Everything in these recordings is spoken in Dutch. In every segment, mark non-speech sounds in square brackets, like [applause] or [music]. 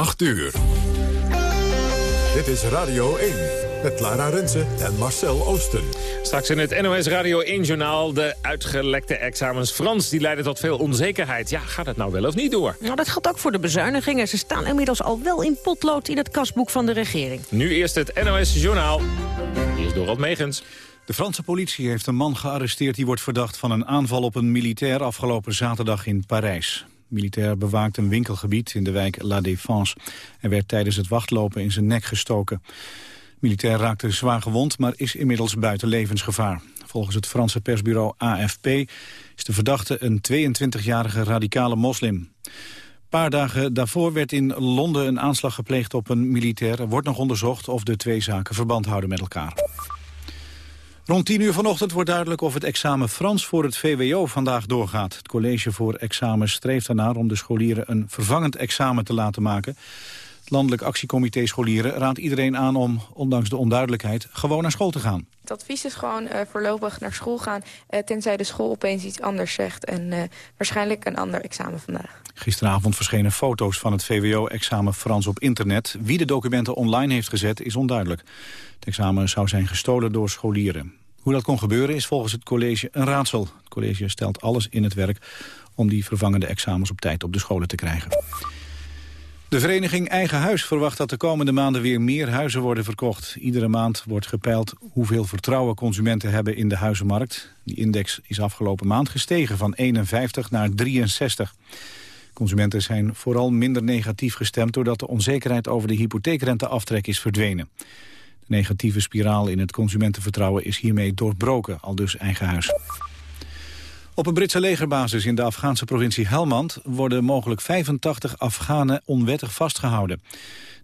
8 uur. Dit is Radio 1 met Lara Rensen en Marcel Oosten. Straks in het NOS Radio 1-journaal de uitgelekte examens Frans. Die leiden tot veel onzekerheid. Ja, gaat het nou wel of niet door? Nou, dat geldt ook voor de bezuinigingen. Ze staan inmiddels al wel in potlood in het kasboek van de regering. Nu eerst het NOS-journaal. Hier is Dorot Megens. De Franse politie heeft een man gearresteerd die wordt verdacht van een aanval op een militair afgelopen zaterdag in Parijs. Militair bewaakt een winkelgebied in de wijk La Défense. Hij werd tijdens het wachtlopen in zijn nek gestoken. Militair raakte zwaar gewond, maar is inmiddels buiten levensgevaar. Volgens het Franse persbureau AFP is de verdachte een 22-jarige radicale moslim. Een paar dagen daarvoor werd in Londen een aanslag gepleegd op een militair. Er wordt nog onderzocht of de twee zaken verband houden met elkaar. Rond 10 uur vanochtend wordt duidelijk of het examen Frans voor het VWO vandaag doorgaat. Het college voor examens streeft ernaar om de scholieren een vervangend examen te laten maken. Het Landelijk Actiecomité Scholieren raadt iedereen aan om, ondanks de onduidelijkheid, gewoon naar school te gaan. Het advies is gewoon uh, voorlopig naar school gaan, uh, tenzij de school opeens iets anders zegt. En uh, waarschijnlijk een ander examen vandaag. Gisteravond verschenen foto's van het VWO-examen Frans op internet. Wie de documenten online heeft gezet is onduidelijk. Het examen zou zijn gestolen door scholieren. Hoe dat kon gebeuren is volgens het college een raadsel. Het college stelt alles in het werk om die vervangende examens op tijd op de scholen te krijgen. De vereniging Eigen Huis verwacht dat de komende maanden weer meer huizen worden verkocht. Iedere maand wordt gepeild hoeveel vertrouwen consumenten hebben in de huizenmarkt. Die index is afgelopen maand gestegen van 51 naar 63. Consumenten zijn vooral minder negatief gestemd... doordat de onzekerheid over de hypotheekrenteaftrek is verdwenen. Negatieve spiraal in het consumentenvertrouwen is hiermee doorbroken, al dus eigen huis. Op een Britse legerbasis in de Afghaanse provincie Helmand... worden mogelijk 85 Afghanen onwettig vastgehouden.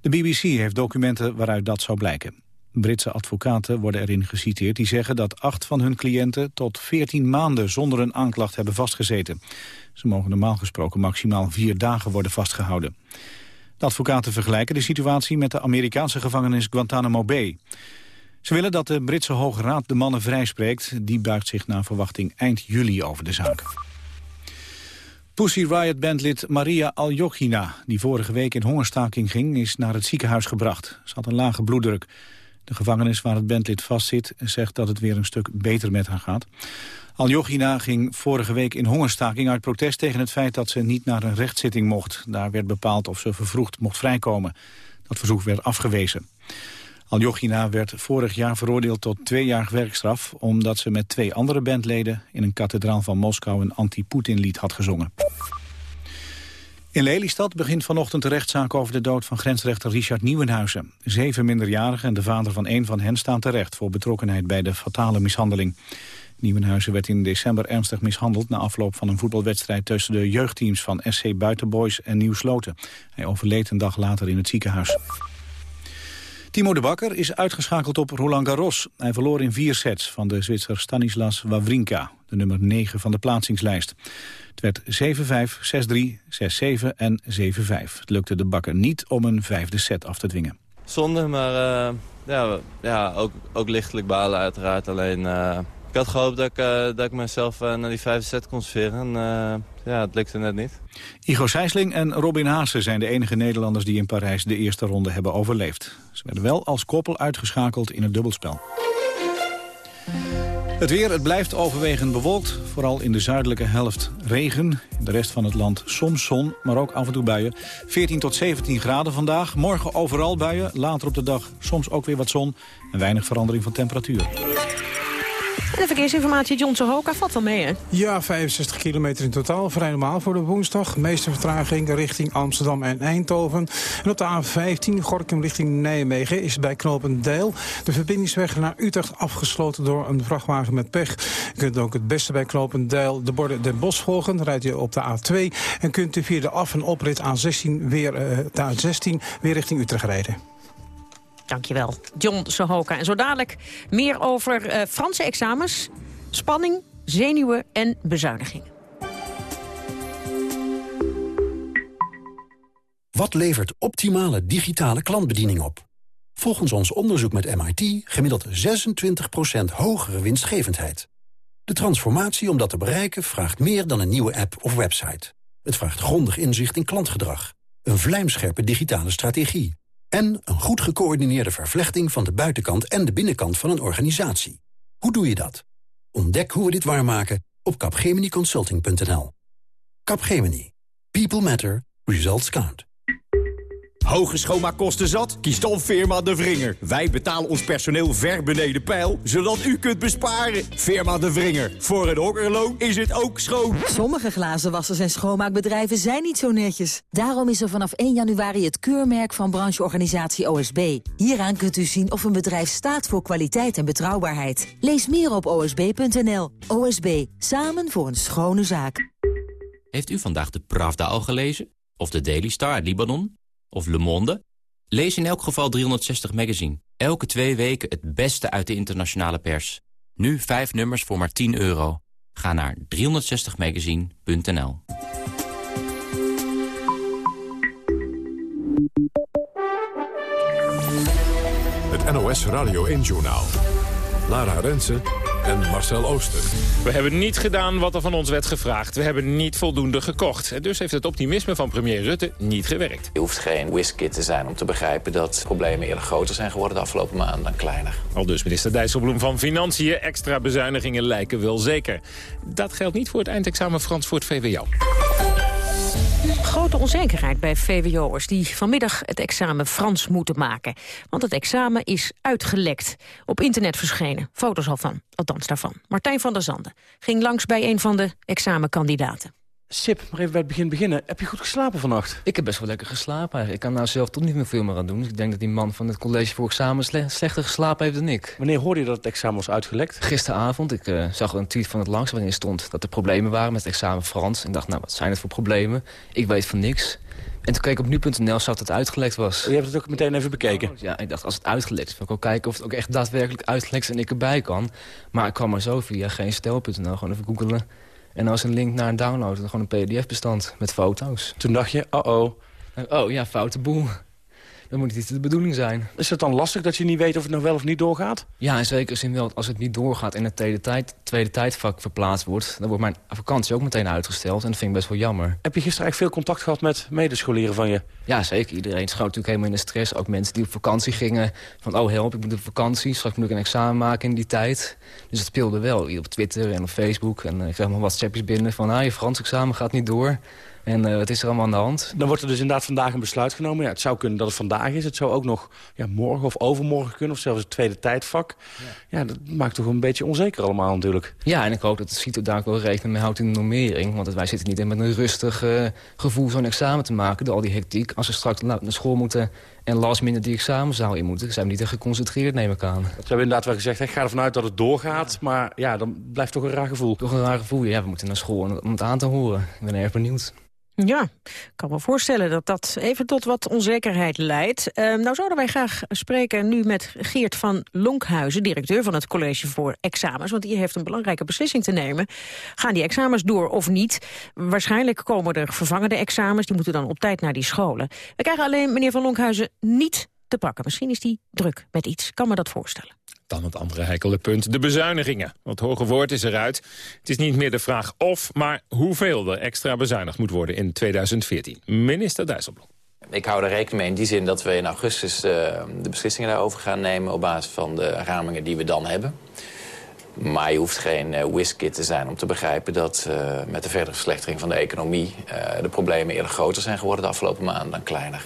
De BBC heeft documenten waaruit dat zou blijken. Britse advocaten worden erin geciteerd die zeggen dat acht van hun cliënten tot 14 maanden zonder een aanklacht hebben vastgezeten. Ze mogen normaal gesproken maximaal vier dagen worden vastgehouden. De advocaten vergelijken de situatie met de Amerikaanse gevangenis Guantanamo Bay. Ze willen dat de Britse Hoge Raad de mannen vrijspreekt. Die buigt zich naar verwachting eind juli over de zaak. Pussy Riot-bandlid Maria Aljochina, die vorige week in hongerstaking ging, is naar het ziekenhuis gebracht. Ze had een lage bloeddruk. De gevangenis waar het bandlid vastzit zegt dat het weer een stuk beter met haar gaat. Aljochina ging vorige week in hongerstaking uit protest tegen het feit dat ze niet naar een rechtszitting mocht. Daar werd bepaald of ze vervroegd mocht vrijkomen. Dat verzoek werd afgewezen. Aljochina werd vorig jaar veroordeeld tot twee jaar werkstraf... omdat ze met twee andere bandleden in een kathedraal van Moskou... een anti-Poetin-lied had gezongen. In Lelystad begint vanochtend de rechtszaak over de dood van grensrechter Richard Nieuwenhuizen. Zeven minderjarigen en de vader van één van hen staan terecht... voor betrokkenheid bij de fatale mishandeling. Nieuwenhuizen werd in december ernstig mishandeld... na afloop van een voetbalwedstrijd tussen de jeugdteams van SC Buitenboys en Nieuw Sloten. Hij overleed een dag later in het ziekenhuis. Timo de Bakker is uitgeschakeld op Roland Garros. Hij verloor in vier sets van de Zwitser Stanislas Wawrinka, de nummer 9 van de plaatsingslijst. Het werd 7-5, 6-3, 6-7 en 7-5. Het lukte de Bakker niet om een vijfde set af te dwingen. Zonde, maar uh, ja, ja, ook, ook lichtelijk balen uiteraard. Alleen uh, ik had gehoopt dat ik, uh, dat ik mezelf naar die vijfde set kon sferen. ja, het lukte net niet. Igo Sijsling en Robin Haase zijn de enige Nederlanders die in Parijs de eerste ronde hebben overleefd. Ze werden wel als koppel uitgeschakeld in het dubbelspel. Het weer, het blijft overwegend bewolkt. Vooral in de zuidelijke helft regen. In de rest van het land soms zon, maar ook af en toe buien. 14 tot 17 graden vandaag. Morgen overal buien. Later op de dag soms ook weer wat zon. En weinig verandering van temperatuur. De verkeersinformatie, John Sohoka, valt wel mee, hè? Ja, 65 kilometer in totaal. Vrij normaal voor de woensdag. Meeste vertraging richting Amsterdam en Eindhoven. En op de A15, Gorkum richting Nijmegen, is bij Knopendijl de verbindingsweg naar Utrecht afgesloten door een vrachtwagen met pech. Je kunt ook het beste bij Knopendijl de borden Den Bosch volgen. Dan rijdt u op de A2 en kunt u via de af- en oprit A16 weer, uh, de A16 weer richting Utrecht rijden. Dankjewel, John Sohoka. En zo dadelijk meer over uh, Franse examens, spanning, zenuwen en bezuinigingen. Wat levert optimale digitale klantbediening op? Volgens ons onderzoek met MIT gemiddeld 26% hogere winstgevendheid. De transformatie om dat te bereiken vraagt meer dan een nieuwe app of website. Het vraagt grondig inzicht in klantgedrag een vlijmscherpe digitale strategie... en een goed gecoördineerde vervlechting van de buitenkant en de binnenkant van een organisatie. Hoe doe je dat? Ontdek hoe we dit waarmaken op capgeminiconsulting.nl. Capgemini. People matter. Results count. Hoge schoonmaakkosten zat? Kies dan Firma De Vringer. Wij betalen ons personeel ver beneden pijl, zodat u kunt besparen. Firma De Vringer. Voor een hokkerloon is het ook schoon. Sommige glazenwassers en schoonmaakbedrijven zijn niet zo netjes. Daarom is er vanaf 1 januari het keurmerk van brancheorganisatie OSB. Hieraan kunt u zien of een bedrijf staat voor kwaliteit en betrouwbaarheid. Lees meer op osb.nl. OSB, samen voor een schone zaak. Heeft u vandaag de Pravda al gelezen? Of de Daily Star uit Libanon? Of Le Monde? Lees in elk geval 360 Magazine. Elke twee weken het beste uit de internationale pers. Nu vijf nummers voor maar 10 euro. Ga naar 360magazine.nl Het NOS Radio 1-journaal. Lara Rensen en Marcel Ooster. We hebben niet gedaan wat er van ons werd gevraagd. We hebben niet voldoende gekocht. En dus heeft het optimisme van premier Rutte niet gewerkt. Je hoeft geen whiskit te zijn om te begrijpen dat problemen eerder groter zijn geworden de afgelopen maanden dan kleiner. Al dus minister Dijsselbloem van Financiën. Extra bezuinigingen lijken wel zeker. Dat geldt niet voor het eindexamen Frans voor het VWO. Grote onzekerheid bij VWO'ers die vanmiddag het examen Frans moeten maken. Want het examen is uitgelekt. Op internet verschenen. Foto's al van, althans daarvan. Martijn van der Zanden ging langs bij een van de examenkandidaten. Sip, maar even bij het begin beginnen. Heb je goed geslapen vannacht? Ik heb best wel lekker geslapen. Ik kan nou zelf toch niet meer veel meer aan doen. Dus ik denk dat die man van het college voor examen slechter geslapen heeft dan ik. Wanneer hoorde je dat het examen was uitgelekt? Gisteravond. Ik uh, zag een tweet van het langs waarin stond dat er problemen waren met het examen Frans. En dacht, nou, wat zijn het voor problemen? Ik weet van niks. En toen keek ik op nu.nl zag dat het uitgelekt was. Je hebt het ook meteen even bekeken? Oh, ja, ik dacht, als het uitgelekt is, wil ik ook kijken of het ook echt daadwerkelijk uitgelekt is en ik erbij kan. Maar ik kwam er zo via geen stel.nl, gewoon even googelen. En dan was een link naar een download. Gewoon een pdf-bestand met foto's. Toen dacht je, oh-oh. Oh ja, foute boel. Dat moet niet de bedoeling zijn. Is het dan lastig dat je niet weet of het nog wel of niet doorgaat? Ja, in zekere zin wel. Als het niet doorgaat en het tweede, tijd, tweede tijdvak verplaatst wordt... dan wordt mijn vakantie ook meteen uitgesteld. En dat vind ik best wel jammer. Heb je gisteren eigenlijk veel contact gehad met medescholieren van je? Ja, zeker. Iedereen schoot natuurlijk helemaal in de stress. Ook mensen die op vakantie gingen. Van, oh help, ik moet op vakantie. Straks moet ik een examen maken in die tijd. Dus het speelde wel. Op Twitter en op Facebook. En uh, ik kreeg wat WhatsAppjes binnen van... ah, je Frans examen gaat niet door. En uh, wat is er allemaal aan de hand? Dan wordt er dus inderdaad vandaag een besluit genomen. Ja, het zou kunnen dat het vandaag is. Het zou ook nog ja, morgen of overmorgen kunnen. Of zelfs het tweede tijdvak. Ja. ja. dat maakt toch een beetje onzeker allemaal natuurlijk. Ja, en ik hoop dat het CITO daar ook wel rekening mee houdt in de normering. Want wij zitten niet in met een rustig uh, gevoel zo'n examen te maken. Door al die hectiek. Als we straks naar school moeten en last minute die examenzaal in moeten... zijn we niet echt geconcentreerd, neem ik aan. Dat hebben we inderdaad wel gezegd. Ik ga ervan uit dat het doorgaat. Maar ja, dan blijft toch een raar gevoel. Toch een raar gevoel. Ja, we moeten naar school om het aan te horen. Ik ben erg benieuwd. Ja, ik kan me voorstellen dat dat even tot wat onzekerheid leidt. Uh, nou zouden wij graag spreken nu met Geert van Lonkhuizen... directeur van het College voor Examens. Want die heeft een belangrijke beslissing te nemen. Gaan die examens door of niet? Waarschijnlijk komen er vervangende examens. Die moeten dan op tijd naar die scholen. We krijgen alleen meneer van Lonkhuizen niet te pakken. Misschien is die druk met iets. Kan me dat voorstellen. Dan het andere heikele punt, de bezuinigingen. Het hoge woord is eruit. Het is niet meer de vraag of, maar hoeveel er extra bezuinigd moet worden in 2014. Minister Dijsselbloem. Ik hou er rekening mee in die zin dat we in augustus de, de beslissingen daarover gaan nemen... op basis van de ramingen die we dan hebben. Maar je hoeft geen uh, whiskit te zijn om te begrijpen dat uh, met de verdere verslechtering van de economie... Uh, de problemen eerder groter zijn geworden de afgelopen maanden dan kleiner.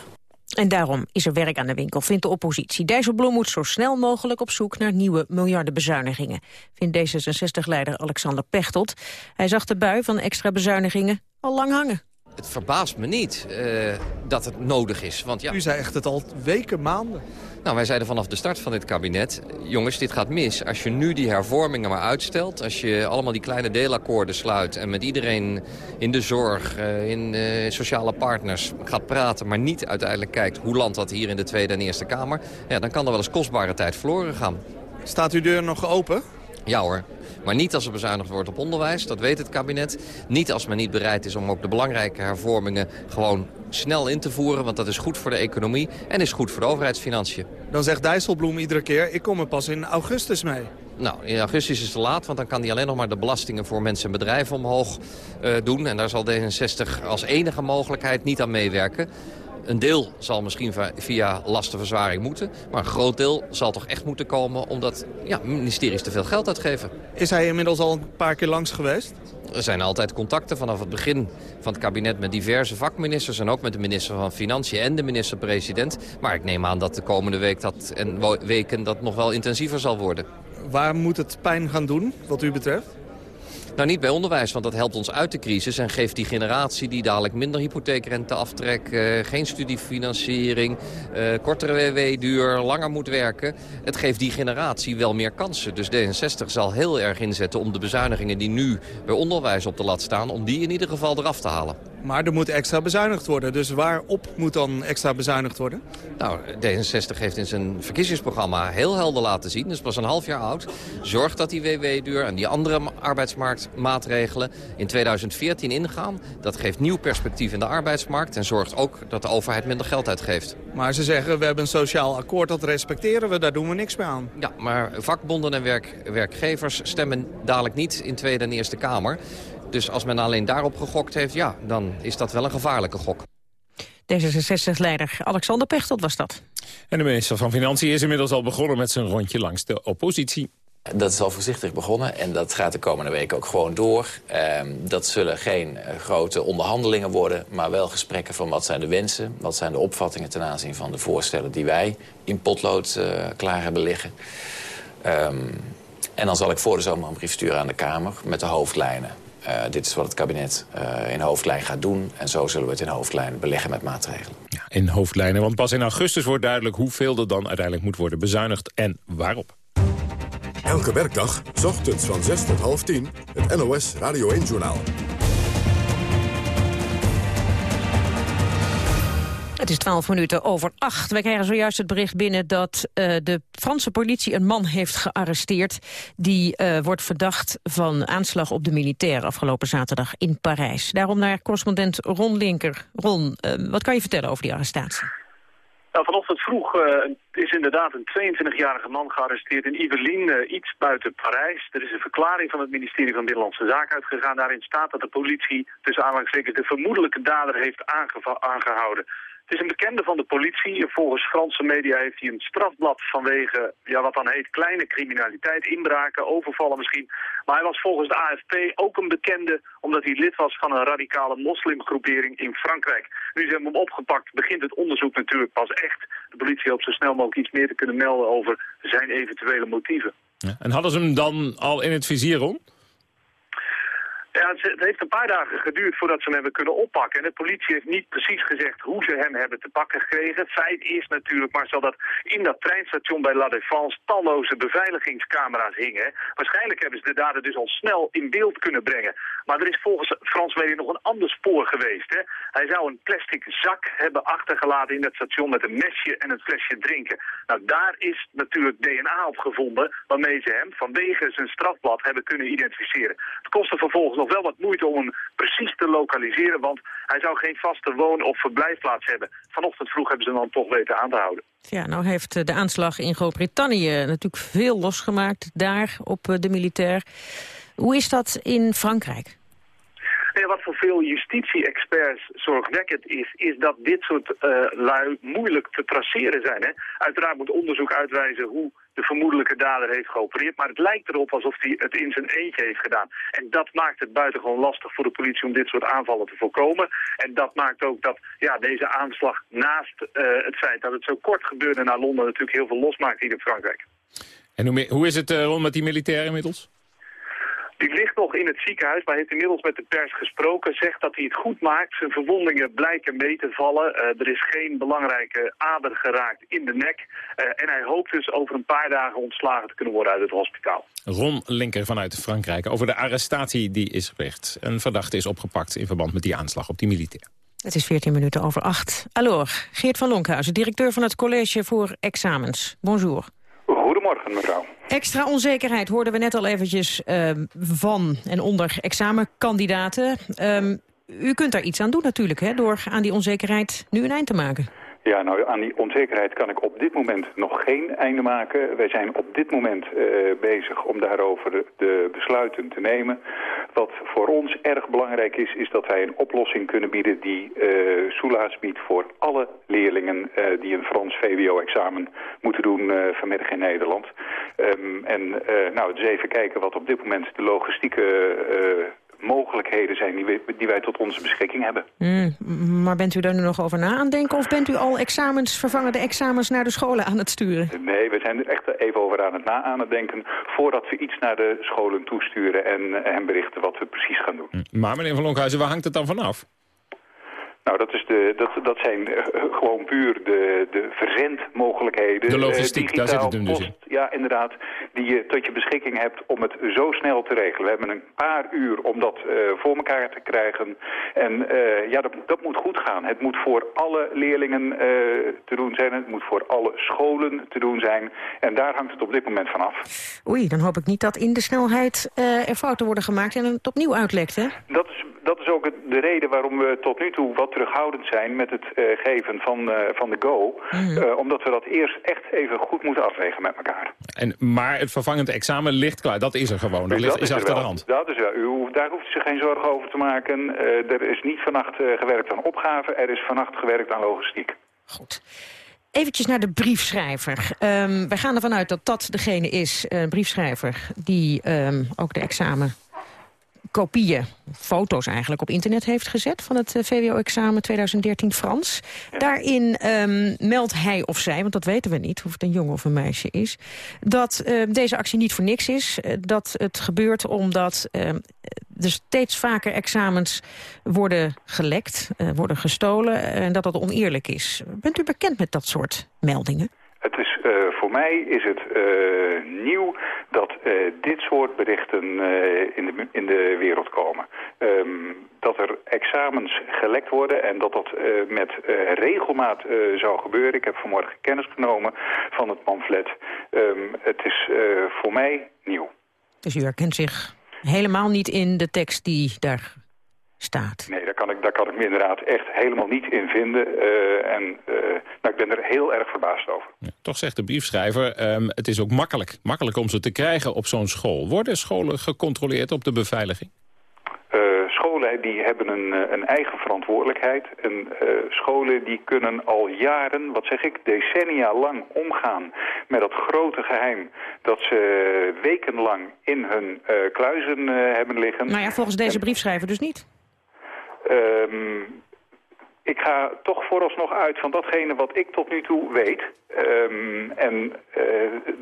En daarom is er werk aan de winkel, vindt de oppositie. Dijsselbloem moet zo snel mogelijk op zoek naar nieuwe miljardenbezuinigingen. Vindt D66-leider Alexander Pechtold. Hij zag de bui van extra bezuinigingen al lang hangen. Het verbaast me niet uh, dat het nodig is. Want ja, U zei echt het al weken, maanden. Nou, wij zeiden vanaf de start van dit kabinet... jongens, dit gaat mis. Als je nu die hervormingen maar uitstelt... als je allemaal die kleine deelakkoorden sluit... en met iedereen in de zorg, uh, in uh, sociale partners gaat praten... maar niet uiteindelijk kijkt hoe landt dat hier in de Tweede en Eerste Kamer... Ja, dan kan er wel eens kostbare tijd verloren gaan. Staat uw deur nog open? Ja hoor. Maar niet als er bezuinigd wordt op onderwijs, dat weet het kabinet. Niet als men niet bereid is om ook de belangrijke hervormingen gewoon snel in te voeren. Want dat is goed voor de economie en is goed voor de overheidsfinanciën. Dan zegt Dijsselbloem iedere keer, ik kom er pas in augustus mee. Nou, in augustus is te laat, want dan kan hij alleen nog maar de belastingen voor mensen en bedrijven omhoog uh, doen. En daar zal D66 als enige mogelijkheid niet aan meewerken. Een deel zal misschien via lastenverzwaring moeten. Maar een groot deel zal toch echt moeten komen omdat ja, ministeries te veel geld uitgeven. Is hij inmiddels al een paar keer langs geweest? Er zijn altijd contacten vanaf het begin van het kabinet met diverse vakministers... en ook met de minister van Financiën en de minister-president. Maar ik neem aan dat de komende week dat, en weken dat nog wel intensiever zal worden. Waar moet het pijn gaan doen, wat u betreft? Nou, niet bij onderwijs, want dat helpt ons uit de crisis... en geeft die generatie die dadelijk minder hypotheekrenteaftrek... Uh, geen studiefinanciering, uh, kortere WW-duur, langer moet werken... het geeft die generatie wel meer kansen. Dus D66 zal heel erg inzetten om de bezuinigingen die nu bij onderwijs op de lat staan... om die in ieder geval eraf te halen. Maar er moet extra bezuinigd worden. Dus waarop moet dan extra bezuinigd worden? Nou, D66 heeft in zijn verkiezingsprogramma heel helder laten zien... dus pas een half jaar oud. Zorg dat die WW-duur en die andere arbeidsmarktmaatregelen... in 2014 ingaan. Dat geeft nieuw perspectief in de arbeidsmarkt... en zorgt ook dat de overheid minder geld uitgeeft. Maar ze zeggen, we hebben een sociaal akkoord, dat respecteren we. Daar doen we niks mee aan. Ja, maar vakbonden en werk, werkgevers stemmen dadelijk niet in Tweede en Eerste Kamer. Dus als men alleen daarop gegokt heeft, ja, dan is dat wel een gevaarlijke gok. D66-leider Alexander Pechtold was dat. En de minister van Financiën is inmiddels al begonnen met zijn rondje langs de oppositie. Dat is al voorzichtig begonnen en dat gaat de komende week ook gewoon door. Ehm, dat zullen geen uh, grote onderhandelingen worden, maar wel gesprekken van wat zijn de wensen... wat zijn de opvattingen ten aanzien van de voorstellen die wij in potlood uh, klaar hebben liggen. Um, en dan zal ik voor de zomer een brief sturen aan de Kamer met de hoofdlijnen. Uh, dit is wat het kabinet in hoofdlijn gaat doen. En zo zullen we het in hoofdlijn beleggen met maatregelen. Ja, in hoofdlijnen, want pas in augustus wordt duidelijk... hoeveel er dan uiteindelijk moet worden bezuinigd en waarop. Elke werkdag, s ochtends van 6 tot half 10, het NOS Radio 1-journaal. Het is twaalf minuten over acht. Wij krijgen zojuist het bericht binnen dat uh, de Franse politie een man heeft gearresteerd... die uh, wordt verdacht van aanslag op de militair afgelopen zaterdag in Parijs. Daarom naar correspondent Ron Linker. Ron, uh, wat kan je vertellen over die arrestatie? Nou, vanochtend vroeg is inderdaad een 22-jarige man gearresteerd in Yvelines, iets buiten Parijs. Er is een verklaring van het ministerie van Binnenlandse Zaken uitgegaan. Daarin staat dat de politie tussen aanhalingstekens de vermoedelijke dader heeft aangehouden. Het is een bekende van de politie. Volgens Franse media heeft hij een strafblad vanwege ja, wat dan heet kleine criminaliteit, inbraken, overvallen misschien. Maar hij was volgens de AFP ook een bekende omdat hij lid was van een radicale moslimgroepering in Frankrijk. Nu ze hebben hem opgepakt, begint het onderzoek natuurlijk pas echt. De politie hoopt zo snel mogelijk iets meer te kunnen melden over zijn eventuele motieven. Ja, en hadden ze hem dan al in het vizier om? Ja, het heeft een paar dagen geduurd voordat ze hem hebben kunnen oppakken. En de politie heeft niet precies gezegd hoe ze hem hebben te pakken gekregen. Het feit is natuurlijk, Marcel, dat in dat treinstation bij La Défense talloze beveiligingscamera's hingen. Waarschijnlijk hebben ze de dader dus al snel in beeld kunnen brengen. Maar er is volgens Frans media nog een ander spoor geweest. Hè? Hij zou een plastic zak hebben achtergelaten in het station met een mesje en een flesje drinken. Nou, daar is natuurlijk DNA op gevonden waarmee ze hem vanwege zijn strafblad hebben kunnen identificeren. Het kostte vervolgens nog wel wat moeite om hem precies te lokaliseren, want hij zou geen vaste woon- of verblijfplaats hebben. Vanochtend vroeg hebben ze hem dan toch weten aan te houden. Ja, nou heeft eh, de aanslag in Groot-Brittannië natuurlijk veel losgemaakt daar op eh, de militair. Hoe is dat in Frankrijk? Wat voor veel justitie-experts zorgwekkend is, is dat dit soort uh, lui moeilijk te traceren zijn. Hè? Uiteraard moet onderzoek uitwijzen hoe de vermoedelijke dader heeft geopereerd. Maar het lijkt erop alsof hij het in zijn eentje heeft gedaan. En dat maakt het buitengewoon lastig voor de politie om dit soort aanvallen te voorkomen. En dat maakt ook dat ja, deze aanslag naast uh, het feit dat het zo kort gebeurde naar Londen natuurlijk heel veel losmaakt hier in Frankrijk. En hoe, hoe is het uh, rond met die militairen inmiddels? Die ligt nog in het ziekenhuis, maar heeft inmiddels met de pers gesproken. Zegt dat hij het goed maakt. Zijn verwondingen blijken mee te vallen. Uh, er is geen belangrijke ader geraakt in de nek. Uh, en hij hoopt dus over een paar dagen ontslagen te kunnen worden uit het hospitaal. Ron Linker vanuit Frankrijk over de arrestatie die is gepleegd. Een verdachte is opgepakt in verband met die aanslag op die militair. Het is 14 minuten over 8. Allo, Geert van Lonkhuizen, directeur van het College voor Examens. Bonjour. Mevrouw. Extra onzekerheid hoorden we net al eventjes uh, van en onder examenkandidaten. Um, u kunt daar iets aan doen natuurlijk, hè, door aan die onzekerheid nu een eind te maken. Ja, nou, aan die onzekerheid kan ik op dit moment nog geen einde maken. Wij zijn op dit moment uh, bezig om daarover de, besluiten te nemen. Wat voor ons erg belangrijk is, is dat wij een oplossing kunnen bieden die uh, soelaas biedt voor alle leerlingen uh, die een Frans VWO-examen moeten doen vanmiddag in Nederland. Um, en nou, dus even kijken wat op dit moment de logistieke mogelijkheden zijn die, we, die wij tot onze beschikking hebben. Mm, maar bent u daar nu nog over na aan denken of bent u al examens, vervangende examens naar de scholen aan het sturen? Nee, we zijn er echt even over aan het na aan het denken voordat we iets naar de scholen toesturen en hen berichten wat we precies gaan doen. Mm, maar meneer Van Lonkhuizen, waar hangt het dan vanaf? Nou, dat, is de, dat, dat zijn uh, gewoon puur de, de verzendmogelijkheden. De logistiek, uh, daar zit het hem dus in. Ja, inderdaad, die je tot je beschikking hebt om het zo snel te regelen. We hebben een paar uur om dat uh, voor elkaar te krijgen. En ja, dat, dat moet goed gaan. Het moet voor alle leerlingen te doen zijn. Het moet voor alle scholen te doen zijn. En daar hangt het op dit moment vanaf. Oei, dan hoop ik niet dat in de snelheid er fouten worden gemaakt en het opnieuw uitlekt, hè? Dat is, dat is ook de reden waarom we tot nu toe wat terughoudend zijn met het uh, geven van, uh, van de go. Mm. Uh, omdat we dat eerst echt even goed moeten afwegen met elkaar. En, maar het vervangende examen ligt klaar, dat is er gewoon, dat, ligt, is, is achter de hand. Dat is wel. U, daar hoeft u zich geen zorgen over te maken. er is niet vannacht gewerkt aan opgaven, er is vannacht gewerkt aan logistiek. Goed. Eventjes naar de briefschrijver. Um, wij gaan ervan uit dat dat degene is, een briefschrijver... die um, ook de examen kopieën, foto's eigenlijk, op internet heeft gezet... van het VWO-examen 2013 Frans. Daarin um, meldt hij of zij, want dat weten we niet... of het een jongen of een meisje is... dat uh, deze actie niet voor niks is. Uh, dat het gebeurt omdat uh, er steeds vaker examens worden gelekt... worden gestolen en dat dat oneerlijk is. Bent u bekend met dat soort meldingen? Het is, uh, voor mij is het uh, nieuw dat uh, dit soort berichten in, de, in de wereld komen. Um, dat er examens gelekt worden en dat dat met regelmaat zou gebeuren. Ik heb vanmorgen kennis genomen van het pamflet. Um, het is voor mij nieuw. Dus u herkent zich helemaal niet in de tekst die daar staat. Nee, daar kan ik, daar kan ik me inderdaad echt helemaal niet in vinden. Uh, en uh, nou, ik ben er heel erg verbaasd over. Ja, toch zegt de briefschrijver, um, het is ook makkelijk, makkelijk om ze te krijgen op zo'n school. Worden scholen gecontroleerd op de beveiliging? Uh, scholen die hebben een, een eigen verantwoordelijkheid. En scholen die kunnen al jaren, wat zeg ik, decennia lang omgaan met dat grote geheim dat ze wekenlang in hun kluizen hebben liggen. Nou ja, volgens deze briefschrijver dus niet. Um, ik ga toch vooralsnog uit van datgene wat ik tot nu toe weet. Um, en uh,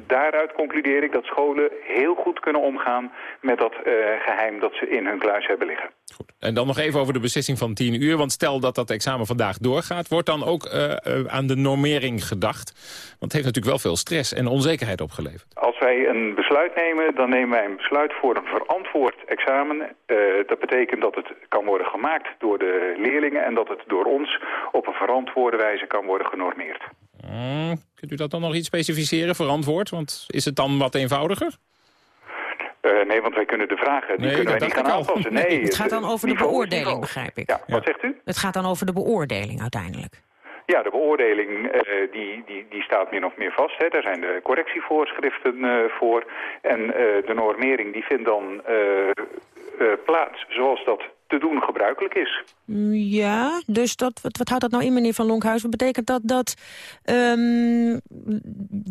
daaruit concludeer ik dat scholen heel goed kunnen omgaan met dat uh, geheim dat ze in hun kluis hebben liggen. Goed. En dan nog even over de beslissing van 10 uur. Want stel dat dat examen vandaag doorgaat, wordt dan ook uh, aan de normering gedacht? Want het heeft natuurlijk wel veel stress en onzekerheid opgeleverd. Als wij een besluit nemen, dan nemen wij een besluit voor een verantwoord examen. dat betekent dat het kan worden gemaakt door de leerlingen en dat het door ons op een verantwoorde wijze kan worden genormeerd. Hmm, kunt u dat dan nog iets specificeren, verantwoord? Want is het dan wat eenvoudiger? Uh, nee, want wij kunnen de vragen die nee, kunnen wij niet gaan aanpassen. Nee, nee, het gaat dan over de beoordeling, begrijp ik. Ja, wat zegt u? Het gaat dan over de beoordeling uiteindelijk. Ja, de beoordeling uh, die, die, die staat min of meer vast. Hè. Daar zijn de correctievoorschriften uh, voor. En de normering die vindt dan plaats zoals dat te doen gebruikelijk is. Ja, dus dat, wat, wat houdt dat nou in, meneer Van Lonkhuizen? Betekent dat dat um,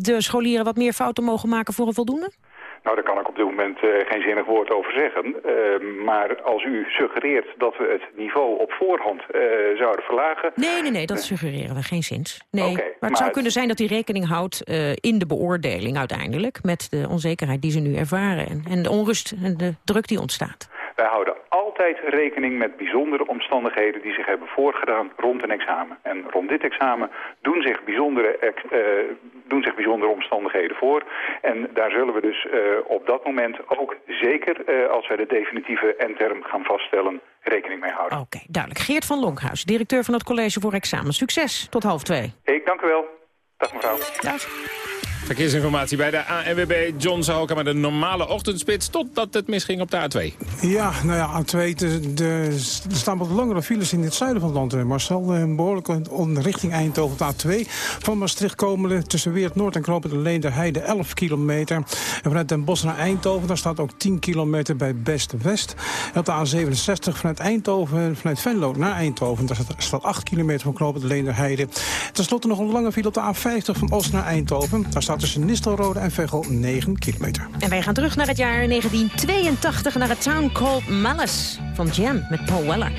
de scholieren wat meer fouten mogen maken voor een voldoende? Nou, daar kan ik op dit moment uh, geen zinnig woord over zeggen. Uh, maar als u suggereert dat we het niveau op voorhand uh, zouden verlagen... Nee, nee, nee, dat suggereren we geen zins. Nee, okay, maar het maar zou het... kunnen zijn dat u rekening houdt in de beoordeling uiteindelijk... met de onzekerheid die ze nu ervaren en, en de onrust en de druk die ontstaat. Wij houden altijd rekening met bijzondere omstandigheden die zich hebben voorgedaan rond een examen. En rond dit examen doen zich bijzondere, uh, doen zich bijzondere omstandigheden voor. En daar zullen we dus uh, op dat moment ook zeker uh, als wij de definitieve endterm gaan vaststellen rekening mee houden. Oké, okay, duidelijk. Geert van Lonkhuis, directeur van het College voor Examen. Succes, tot half twee. Ik dank u wel. Dag mevrouw. Dag. Verkeersinformatie bij de ANWB. John Zahoka met een normale ochtendspits totdat het misging op de A2. Ja, nou ja, A2, de, de, er staan wat langere files in het zuiden van het land. eh, Marcel, eh, behoorlijk on- richting Eindhoven op de A2. Van Maastricht komende tussen Weert Noord en Knoop de Heide 11 kilometer. En vanuit Den Bosch naar Eindhoven, daar staat ook 10 kilometer bij Best West. En op de A67 vanuit Eindhoven, vanuit Venlo naar Eindhoven. Daar staat, staat 8 kilometer van de Heide. Ten slotte nog een lange file op de A50 van Oost naar Eindhoven. Daar staat tussen Nistelrode en Veghel 9 kilometer. En wij gaan terug naar het jaar 1982, naar het Town Called Malice van Jam met Paul Weller.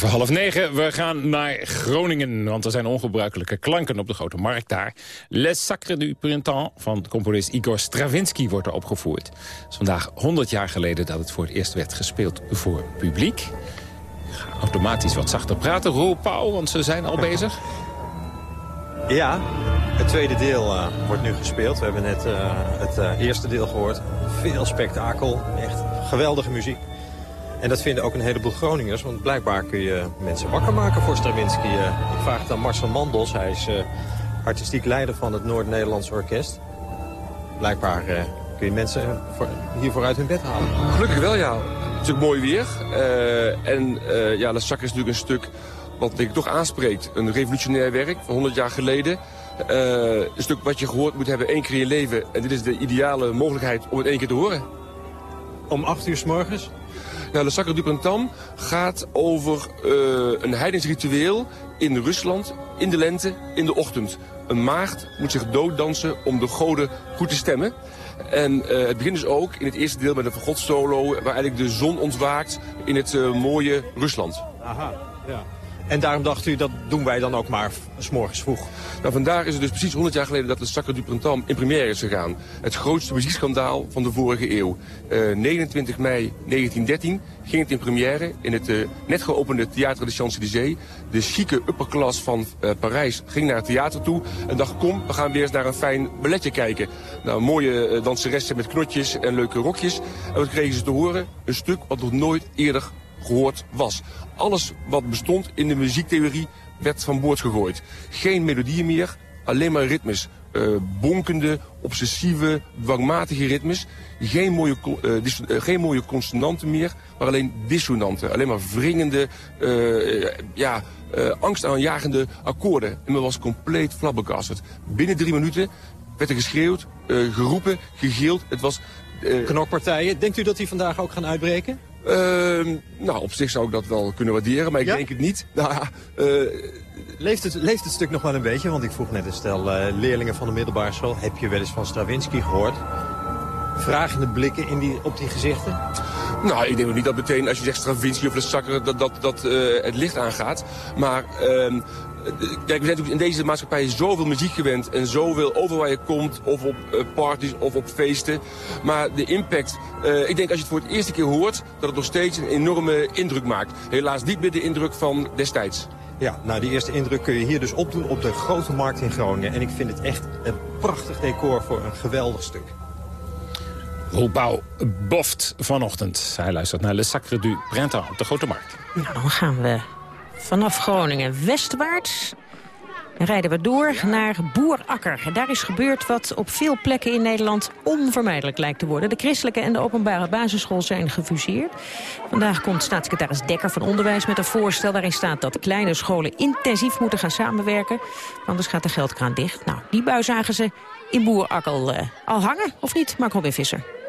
Voor half negen. We gaan naar Groningen, want er zijn ongebruikelijke klanken op de Grote Markt daar. Les Sacres du Printemps van componist Igor Stravinsky wordt er opgevoerd. Het is vandaag 100 jaar geleden dat het voor het eerst werd gespeeld voor publiek. Ik ga automatisch wat zachter praten, Roel Pauw, want ze zijn al bezig. Ja, het tweede deel eh, wordt nu gespeeld. We hebben net eh, het eh, eerste deel gehoord. Veel spektakel, echt geweldige muziek. En dat vinden ook een heleboel Groningers, want blijkbaar kun je mensen wakker maken voor Stravinsky. Eh, ik vraag het aan Marcel Mandels, hij is eh, artistiek leider van het Noord-Nederlands Orkest. Blijkbaar eh, kun je mensen voor, hiervoor uit hun bed halen. Gelukkig wel, ja. Het is natuurlijk mooi weer. Eh, en eh ja, La Sacre is natuurlijk een stuk wat denk ik toch aanspreekt. Een revolutionair werk van 100 jaar geleden. Eh, een stuk wat je gehoord moet hebben één keer in je leven. En dit is de ideale mogelijkheid om het één keer te horen. Om 8 uur s morgens? Nou, Le Sacre du Printemps gaat over eh, een heidingsritueel in Rusland, in de lente, in de ochtend. Een maagd moet zich dooddansen om de goden goed te stemmen. En eh, het begint dus ook in het eerste deel met een vergodssolo... waar eigenlijk de zon ontwaakt in het eh, mooie Rusland. Aha, ja. En daarom dacht u, dat doen wij dan ook maar s morgens vroeg. Nou, vandaag is het dus precies 100 jaar geleden dat de Sacre du Printemps in première is gegaan. Het grootste muziekschandaal van de vorige eeuw. Uh, 29 mei 1913 ging het in première in het uh, net geopende Theater de Champs-Élysées. De chique upperklas van uh, Parijs ging naar het theater toe en dacht kom, we gaan weer eens naar een fijn balletje kijken. Nou, mooie danseressen met knotjes en leuke rokjes. En wat kregen ze te horen? Een stuk wat nog nooit eerder gehoord was. Alles wat bestond in de muziektheorie werd van boord gegooid. Geen melodieën meer, alleen maar ritmes. Uh, bonkende, obsessieve, dwangmatige ritmes. Geen mooie, uh, uh, geen mooie consonanten meer, maar alleen dissonanten. Alleen maar wringende, ja, angstaanjagende akkoorden. En men was compleet flabbergasted. Binnen drie minuten werd er geschreeuwd, geroepen, gegild. Het was... Knokpartijen. Denkt u dat die vandaag ook gaan uitbreken? Uh, nou, op zich zou ik dat wel kunnen waarderen, maar ik ja? denk het niet. [laughs] Nou, uh, leeft, het, leeft het stuk nog wel een beetje? Want ik vroeg net een stel uh, leerlingen van de middelbare school. Heb je wel eens van Stravinsky gehoord? Vragende blikken in die, op die gezichten? Nou, ik denk ook niet dat meteen als je zegt Stravinsky of de Zakker dat, dat, dat uh, het licht aangaat. Maar... Uh, Kijk, we zijn natuurlijk in deze maatschappij zoveel muziek gewend en zoveel over waar je komt, of op uh, parties of op feesten. Maar de impact, uh, ik denk als je het voor het eerste keer hoort, dat het nog steeds een enorme indruk maakt. Helaas niet meer de indruk van destijds. Ja, nou die eerste indruk kun je hier dus opdoen op de Grote Markt in Groningen. En ik vind het echt een prachtig decor voor een geweldig stuk. Roelbouw boft vanochtend. Hij luistert naar Le Sacre du Printemps op de Grote Markt. Nou, dan gaan we vanaf Groningen westwaarts. En rijden we door naar Boerakker. Daar is gebeurd wat op veel plekken in Nederland onvermijdelijk lijkt te worden. De christelijke en de openbare basisschool zijn gefuseerd. Vandaag komt staatssecretaris Dekker van Onderwijs met een voorstel. Daarin staat dat kleine scholen intensief moeten gaan samenwerken. Anders gaat de geldkraan dicht. Nou, die bui zagen ze in Boerakker uh, al hangen, of niet? Mark Robin Visser.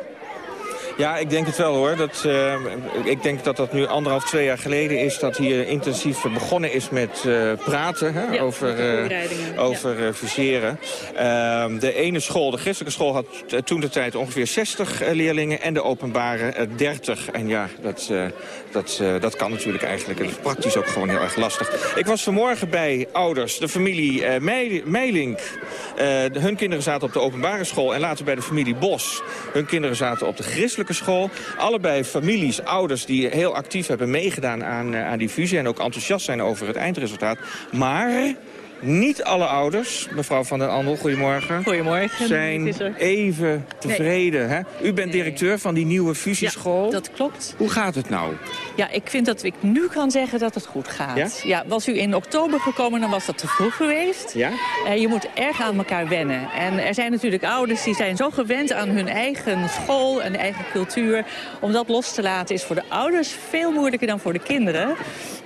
Ja, ik denk het wel hoor. Dat, uh, ik denk dat dat nu anderhalf, twee jaar geleden is... dat hier intensief begonnen is met uh, praten hè, ja, over, uh, over ja. fuseren. Ehm, de ene school, de christelijke school, had toen de tijd ongeveer 60 leerlingen... en de openbare 30. En ja, dat, dat, dat kan natuurlijk eigenlijk. Het is praktisch ook gewoon heel erg lastig. Ik was vanmorgen bij ouders, de familie Meilink. hun kinderen zaten op de openbare school... en later bij de familie Bos. Hun kinderen zaten op de christelijke school. Allebei families, ouders die heel actief hebben meegedaan aan, uh, aan die fusie... en ook enthousiast zijn over het eindresultaat. Maar niet alle ouders, mevrouw Van den Andel, goedemorgen. Goedemorgen. Zijn even tevreden. Nee. Hè? U bent directeur van die nieuwe fusieschool. Ja, dat klopt. Hoe gaat het nou? Ja, ik vind dat ik nu kan zeggen dat het goed gaat. Ja? ja was u in oktober gekomen, dan was dat te vroeg geweest. Ja? Uh, je moet erg aan elkaar wennen. En er zijn natuurlijk ouders die zijn zo gewend aan hun eigen school en eigen cultuur. Om dat los te laten is voor de ouders veel moeilijker dan voor de kinderen.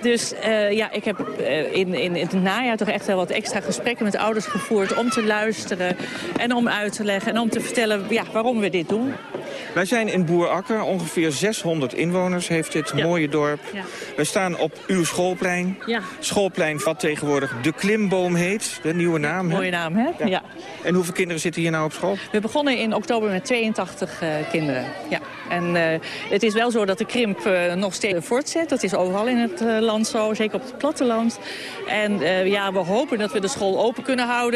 Dus uh, ja, ik heb uh, in, in, in het najaar toch echt wel wat extra gesprekken met ouders gevoerd... om te luisteren en om uit te leggen en om te vertellen ja, waarom we dit doen. Wij zijn in Boerakker, ongeveer 600 inwoners heeft dit ja. mooie dorp. Ja. Wij staan op uw schoolplein. Ja. Schoolplein wat tegenwoordig De Klimboom heet, de nieuwe naam. Mooie naam, hè? Ja. En hoeveel kinderen zitten hier nou op school? We begonnen in oktober met 82 uh, kinderen. Ja. En uh, het is wel zo dat de krimp uh, nog steeds voortzet. Dat is overal in het land zo, zeker op het platteland. En ja, we hopen dat we de school open kunnen houden.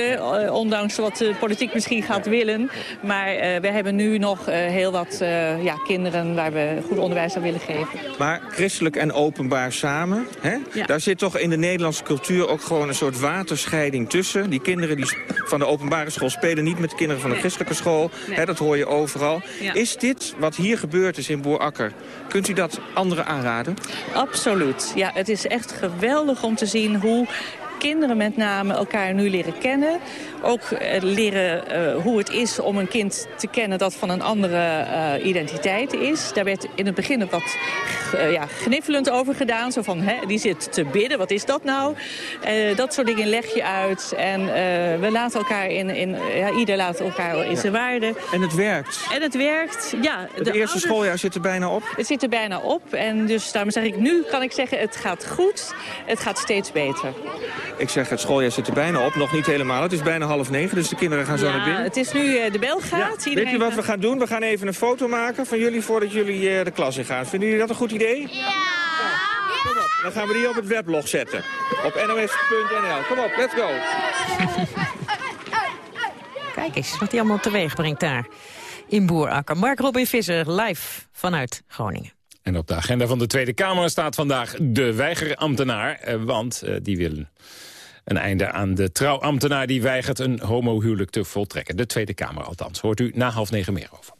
ondanks wat de politiek misschien gaat willen. Maar we hebben nu nog heel wat ja, kinderen waar we goed onderwijs aan willen geven. Maar christelijk en openbaar samen, hè? Ja. daar zit toch in de Nederlandse cultuur ook gewoon een soort waterscheiding tussen. Die kinderen die van de openbare school spelen niet met de kinderen van de Nee. christelijke school. Nee. Hè, dat hoor je overal. Ja. Is dit wat hier gebeurd is in Boerakker, kunt u dat anderen aanraden? Absoluut. Ja, het is echt geweldig om te zien hoe kinderen met name elkaar nu leren kennen. Ook eh, leren uh, hoe het is om een kind te kennen dat van een andere uh, identiteit is. Daar werd in het begin wat uh, ja, gniffelend over gedaan. Zo van, hè, die zit te bidden, wat is dat nou? dat soort dingen leg je uit. En we laten elkaar in, in ja, ieder laat elkaar in zijn waarde. En het werkt. En het werkt, ja. Het eerste ouders, schooljaar zit er bijna op. Het zit er bijna op. En dus daarom zeg ik nu, kan ik zeggen, het gaat goed. Het gaat steeds beter. Ik zeg, het schooljaar zit er bijna op. Nog niet helemaal. Het is bijna half negen, dus de kinderen gaan zo ja, naar binnen. het is nu uh, de bel gaat. Ja. Weet u wat we gaan doen? We gaan even een foto maken van jullie voordat jullie uh, de klas in gaan. Vinden jullie dat een goed idee? Ja! ja. Dan gaan we die op het weblog zetten. Op nos.nl. Kom op, let's go. Kijk eens wat hij allemaal teweeg brengt daar in Boerakker. Mark Robin Visser, live vanuit Groningen. En op de agenda van de Tweede Kamer staat vandaag de weigerambtenaar. eh, Want eh, die willen een einde aan de trouwambtenaar... die weigert een homohuwelijk te voltrekken. De Tweede Kamer althans. Hoort u na half negen meer over.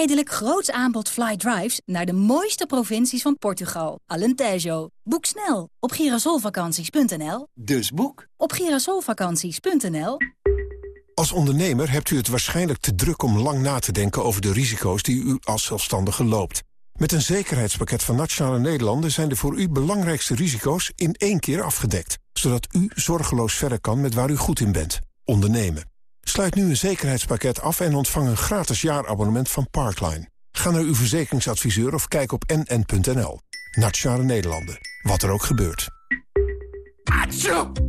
Tijdelijk groots aanbod fly drives naar de mooiste provincies van Portugal. Alentejo. Boek snel op girasolvakanties.nl. Dus boek. Op girasolvakanties.nl. Als ondernemer hebt u het waarschijnlijk te druk om lang na te denken over de risico's die u als zelfstandige loopt. Met een zekerheidspakket van Nationale Nederlanden zijn de voor u belangrijkste risico's in één keer afgedekt. Zodat u zorgeloos verder kan met waar u goed in bent. Ondernemen. Sluit nu een zekerheidspakket af en ontvang een gratis jaarabonnement van Parkline. Ga naar uw verzekeringsadviseur of kijk op nn.nl. Nationale Nederlanden. Wat er ook gebeurt.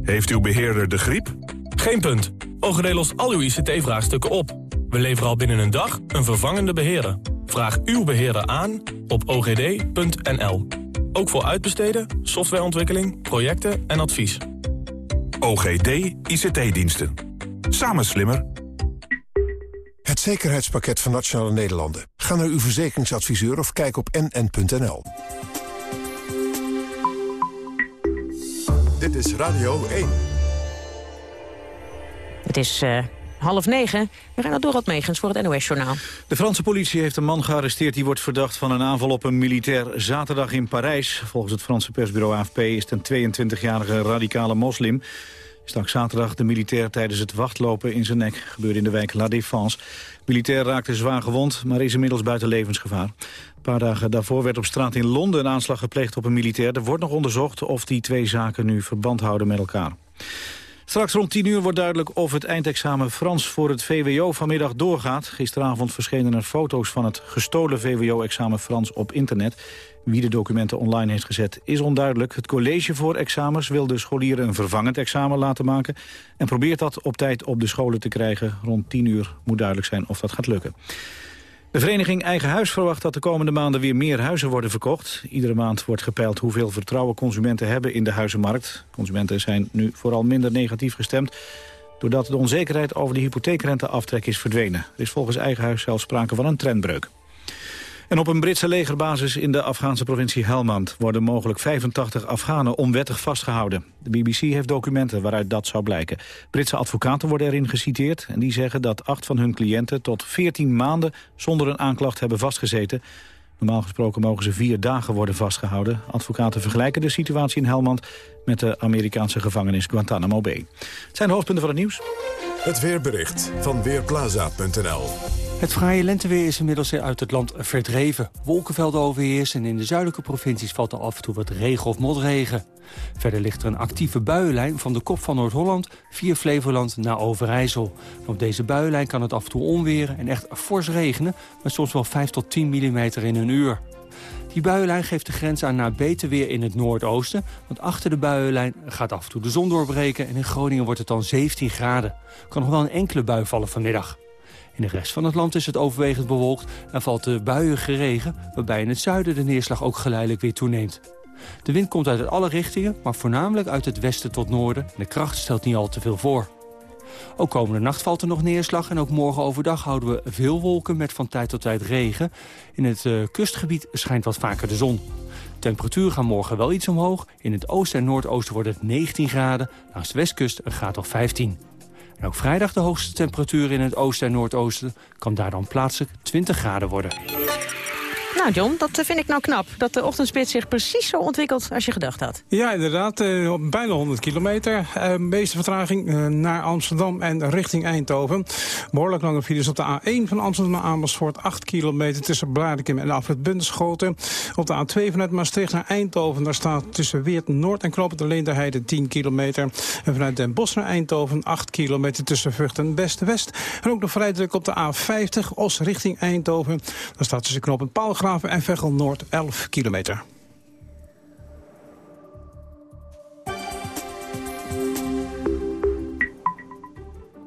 Heeft uw beheerder de griep? Geen punt. OGD lost al uw ICT-vraagstukken op. We leveren al binnen een dag een vervangende beheerder. Vraag uw beheerder aan op ogd.nl. Ook voor uitbesteden, softwareontwikkeling, projecten en advies. OGD ICT-diensten. Samen slimmer. Het zekerheidspakket van Nationale Nederlanden. Ga naar uw verzekeringsadviseur of kijk op nn.nl. Dit is Radio 1. Het is uh, half negen. We gaan naar Dorot Megens voor het NOS-journaal. De Franse politie heeft een man gearresteerd... die wordt verdacht van een aanval op een militair zaterdag in Parijs. Volgens het Franse persbureau AFP is het een 22-jarige radicale moslim. Stak zaterdag de militair tijdens het wachtlopen in zijn nek. Gebeurde in de wijk La Défense. Militair raakte zwaar gewond, maar is inmiddels buiten levensgevaar. Een paar dagen daarvoor werd op straat in Londen een aanslag gepleegd op een militair. Er wordt nog onderzocht of die twee zaken nu verband houden met elkaar. Straks rond 10 uur wordt duidelijk of het eindexamen Frans voor het VWO vanmiddag doorgaat. Gisteravond verschenen er foto's van het gestolen VWO-examen Frans op internet. Wie de documenten online heeft gezet is onduidelijk. Het college voor examens wil de scholieren een vervangend examen laten maken... en probeert dat op tijd op de scholen te krijgen. Rond 10 uur moet duidelijk zijn of dat gaat lukken. De vereniging Eigen Huis verwacht dat de komende maanden weer meer huizen worden verkocht. Iedere maand wordt gepeild hoeveel vertrouwen consumenten hebben in de huizenmarkt. Consumenten zijn nu vooral minder negatief gestemd... doordat de onzekerheid over de hypotheekrenteaftrek is verdwenen. Er is volgens Eigen Huis zelfs sprake van een trendbreuk. En op een Britse legerbasis in de Afghaanse provincie Helmand... worden mogelijk 85 Afghanen onwettig vastgehouden. De BBC heeft documenten waaruit dat zou blijken. Britse advocaten worden erin geciteerd... en die zeggen dat acht van hun cliënten tot 14 maanden... zonder een aanklacht hebben vastgezeten. Normaal gesproken mogen ze vier dagen worden vastgehouden. Advocaten vergelijken de situatie in Helmand... met de Amerikaanse gevangenis Guantanamo Bay. Het zijn hoofdpunten van het nieuws. Het weerbericht van Weerplaza.nl het fraaie lenteweer is inmiddels uit het land verdreven. Wolkenvelden overheersen en in de zuidelijke provincies valt er af en toe wat regen of motregen. Verder ligt er een actieve buienlijn van de kop van Noord-Holland via Flevoland naar Overijssel. op deze buienlijn kan het af en toe onweren en echt fors regenen... met soms wel 5 tot 10 mm in een uur. Die buienlijn geeft de grens aan naar beter weer in het noordoosten... want achter de buienlijn gaat af en toe de zon doorbreken... en in Groningen wordt het dan 17 graden. kan nog wel een enkele bui vallen vanmiddag. In de rest van het land is het overwegend bewolkt en valt de buiige regen... waarbij in het zuiden de neerslag ook geleidelijk weer toeneemt. De wind komt uit alle richtingen, maar voornamelijk uit het westen tot noorden. De kracht stelt niet al te veel voor. Ook komende nacht valt er nog neerslag en ook morgen overdag houden we veel wolken met van tijd tot tijd regen. In het uh, kustgebied schijnt wat vaker de zon. De temperatuur gaat morgen wel iets omhoog. In het oosten en noordoosten wordt het 19 graden, langs de westkust een graad of 15. En ook vrijdag de hoogste temperatuur in het oosten en noordoosten... kan daar dan plaatselijk 20 graden worden. Nou John, dat vind ik nou knap. Dat de ochtendspits zich precies zo ontwikkelt als je gedacht had. Ja, inderdaad. Eh, bijna 100 kilometer. Eh, meeste vertraging eh, naar Amsterdam en richting Eindhoven. Behoorlijk lange files op de A1 van Amsterdam naar Amersfoort. 8 kilometer tussen Blarikum en Afrit Bunschoten. Op de A2 vanuit Maastricht naar Eindhoven. Daar staat tussen Weert Noord en Knoppen de Leenderheide 10 kilometer. En vanuit Den Bosch naar Eindhoven 8 kilometer tussen Vught en Best-West. En ook nog vrij druk op de A50 Os richting Eindhoven. Daar staat tussen Knoppen Paalgraaf en Veghel Noord 11 kilometer.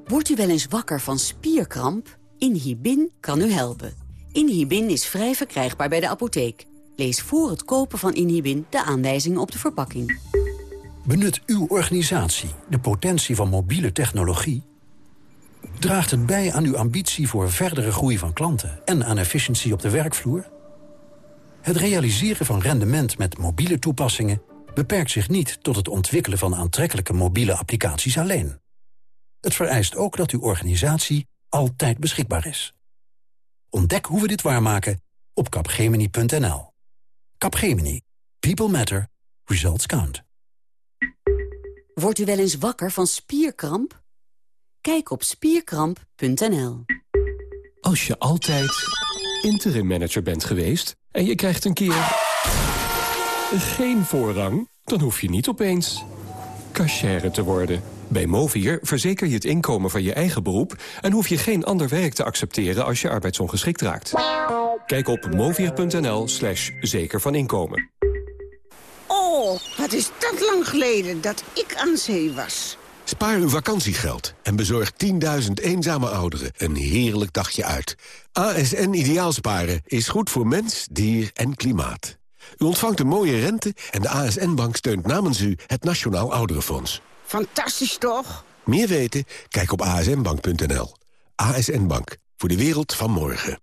Wordt u wel eens wakker van spierkramp? Inhibin kan u helpen. Inhibin is vrij verkrijgbaar bij de apotheek. Lees voor het kopen van Inhibin de aanwijzingen op de verpakking. Benut uw organisatie de potentie van mobiele technologie? Draagt het bij aan uw ambitie voor verdere groei van klanten... en aan efficiëntie op de werkvloer? Het realiseren van rendement met mobiele toepassingen... beperkt zich niet tot het ontwikkelen van aantrekkelijke mobiele applicaties alleen. Het vereist ook dat uw organisatie altijd beschikbaar is. Ontdek hoe we dit waarmaken op capgemini.nl. Capgemini. People matter. Results count. Wordt u wel eens wakker van spierkramp? Kijk op spierkramp.nl. Als je altijd interim manager bent geweest en je krijgt een keer geen voorrang, dan hoef je niet opeens cashier te worden. Bij Movier verzeker je het inkomen van je eigen beroep... en hoef je geen ander werk te accepteren als je arbeidsongeschikt raakt. Kijk op movier.nl slash zeker van inkomen. Oh, wat is dat lang geleden dat ik aan zee was. Spaar uw vakantiegeld en bezorg 10.000 eenzame ouderen een heerlijk dagje uit. ASN Ideaalsparen is goed voor mens, dier en klimaat. U ontvangt een mooie rente en de ASN-bank steunt namens u het Nationaal Ouderenfonds. Fantastisch toch? Meer weten? Kijk op asnbank.nl. ASN Bank, voor de wereld van morgen.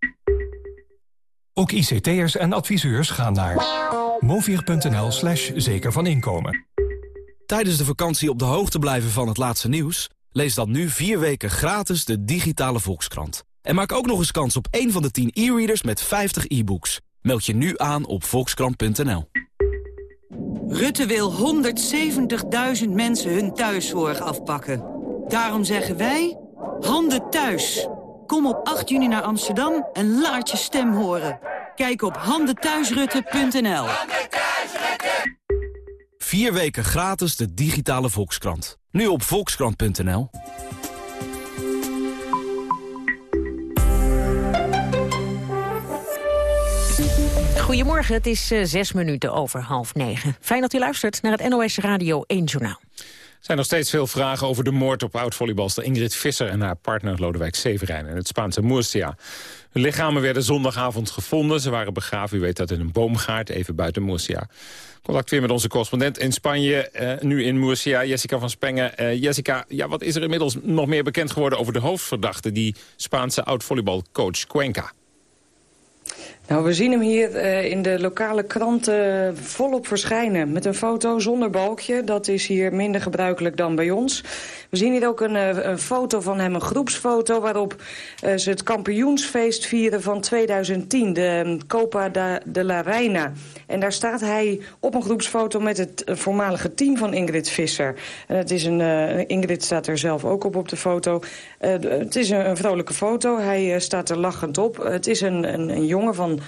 Ook ICT'ers en adviseurs gaan naar movier.nl slash zeker van inkomen. Tijdens de vakantie op de hoogte blijven van het laatste nieuws? Lees dan nu vier weken gratis de digitale Volkskrant. En maak ook nog eens kans op één van de 10 e-readers met 50 e-books. Meld je nu aan op volkskrant.nl. Rutte wil 170.000 mensen hun thuiszorg afpakken. Daarom zeggen wij, handen thuis. Kom op 8 juni naar Amsterdam en laat je stem horen. Kijk op handenthuisrutte.nl. Vier weken gratis de digitale Volkskrant. Nu op volkskrant.nl. Goedemorgen, het is uh, zes minuten over half negen. Fijn dat u luistert naar het NOS Radio 1 Journaal. Er zijn nog steeds veel vragen over de moord op oud-volleybalster Ingrid Visser... en haar partner Lodewijk Severijn in het Spaanse Murcia. Hun lichamen werden zondagavond gevonden. Ze waren begraven, u weet dat, in een boomgaard even buiten Murcia. Contact weer met onze correspondent in Spanje, uh, nu in Murcia, Jessica van Spengen. Uh, Jessica, ja, wat is er inmiddels nog meer bekend geworden over de hoofdverdachte... die Spaanse oud-volleybalcoach Cuenca? Nou, we zien hem hier uh, in de lokale kranten volop verschijnen. Met een foto zonder balkje. Dat is hier minder gebruikelijk dan bij ons. We zien hier ook een, een foto van hem, een groepsfoto... waarop uh, ze het kampioensfeest vieren van 2010. De Copa de, la Reina. En daar staat hij op een groepsfoto met het voormalige team van Ingrid Visser. En het is een, Ingrid staat er zelf ook op op de foto. het is een, een, vrolijke foto. Hij staat er lachend op. Het is een, een, een jongen van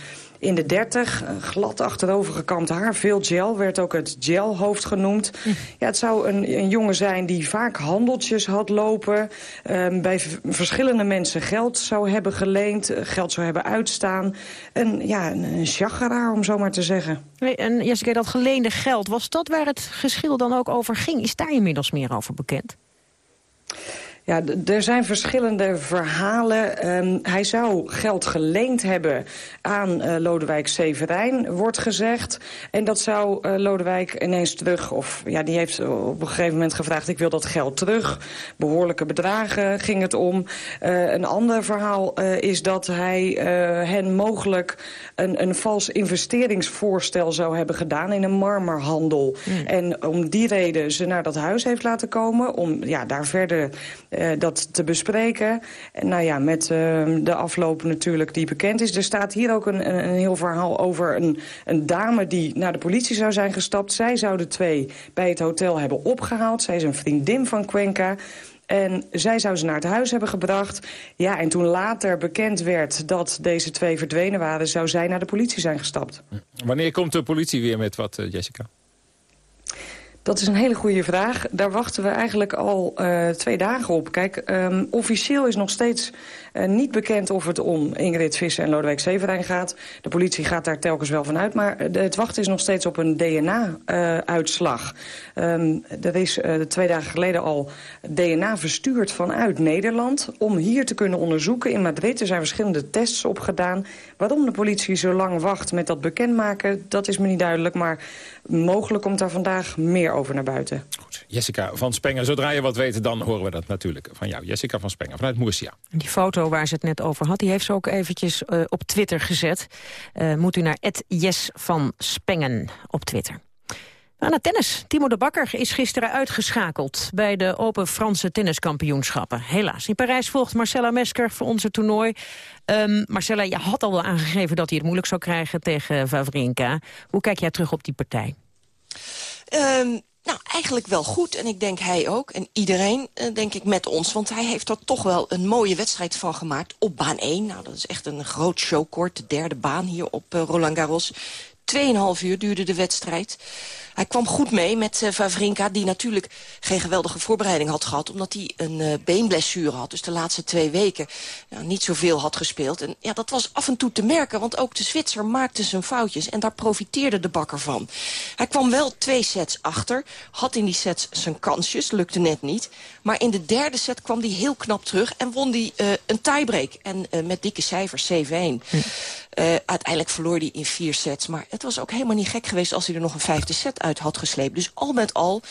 in de 30, glad achterover gekamd haar, veel gel, werd ook het gelhoofd genoemd. Ja, het zou een, een jongen zijn die vaak handeltjes had lopen, um, bij verschillende mensen geld zou hebben geleend, geld zou hebben uitstaan. Een, ja, een, een om zo maar te zeggen. Nee, en Jessica, dat geleende geld, was dat waar het geschil dan ook over ging? Is daar inmiddels meer over bekend? Ja, er zijn verschillende verhalen. Um, hij zou geld geleend hebben aan uh, Lodewijk Severijn, wordt gezegd. En dat zou uh, Lodewijk ineens terug... of ja, die heeft op een gegeven moment gevraagd... ik wil dat geld terug. Behoorlijke bedragen ging het om. Uh, een ander verhaal is dat hij hen mogelijk... Een, een vals investeringsvoorstel zou hebben gedaan in een marmerhandel. Mm. En om die reden ze naar dat huis heeft laten komen... om ja, daar verder dat te bespreken. En nou ja, met uh, de afloop natuurlijk die bekend is. Er staat hier ook een, een, heel verhaal over een, een dame die naar de politie zou zijn gestapt. Zij zou de twee bij het hotel hebben opgehaald. Zij is een vriendin van Cuenca. En zij zou ze naar het huis hebben gebracht. Ja, en toen later bekend werd dat deze twee verdwenen waren... zou zij naar de politie zijn gestapt. Wanneer komt de politie weer met wat, uh, Jessica? Dat is een hele goede vraag. Daar wachten we eigenlijk al uh, twee dagen op. Kijk, um, officieel is nog steeds niet bekend of het om Ingrid Visser en Lodewijk Severijn gaat. De politie gaat daar telkens wel van uit. Maar de, het wachten is nog steeds op een DNA-uitslag. Uh, um, er is uh, twee dagen geleden al DNA verstuurd vanuit Nederland... om hier te kunnen onderzoeken in Madrid. Er zijn verschillende tests op gedaan. Waarom de politie zo lang wacht met dat bekendmaken, dat is me niet duidelijk. Maar mogelijk komt daar vandaag meer over naar buiten. Goed. Jessica van Spengen, zodra je wat weet, dan horen we dat natuurlijk van jou. Jessica van Spengen vanuit Moersia. Die foto waar ze het net over had, die heeft ze ook eventjes uh, op Twitter gezet. Uh, moet u naar Jes van Spengen op Twitter. Aan tennis. Timo de Bakker is gisteren uitgeschakeld bij de Open Franse tenniskampioenschappen. Helaas. In Parijs volgt Marcella Mesker voor onze toernooi. Um, Marcella, je had al wel aangegeven dat hij het moeilijk zou krijgen tegen Vavrinka. Hoe kijk jij terug op die partij? Um, nou, eigenlijk wel goed. En ik denk hij ook. En iedereen, uh, denk ik, met ons. Want hij heeft er toch wel een mooie wedstrijd van gemaakt op baan 1. Nou, dat is echt een groot showkort. De derde baan hier op uh, Roland Garros. Tweeënhalf uur duurde de wedstrijd. Hij kwam goed mee met uh, Vavrinka, die natuurlijk geen geweldige voorbereiding had gehad... omdat hij een uh, beenblessure had, dus de laatste twee weken ja, niet zoveel had gespeeld. En ja, dat was af en toe te merken, want ook de Zwitser maakte zijn foutjes... en daar profiteerde de bakker van. Hij kwam wel twee sets achter, had in die sets zijn kansjes, lukte net niet. Maar in de derde set kwam hij heel knap terug en won hij uh, een tiebreak. En met dikke cijfers, 7-1. Hm. uiteindelijk verloor hij in vier sets, maar het was ook helemaal niet gek geweest... als hij er nog een vijfde set uit had gesleept. Dus al met al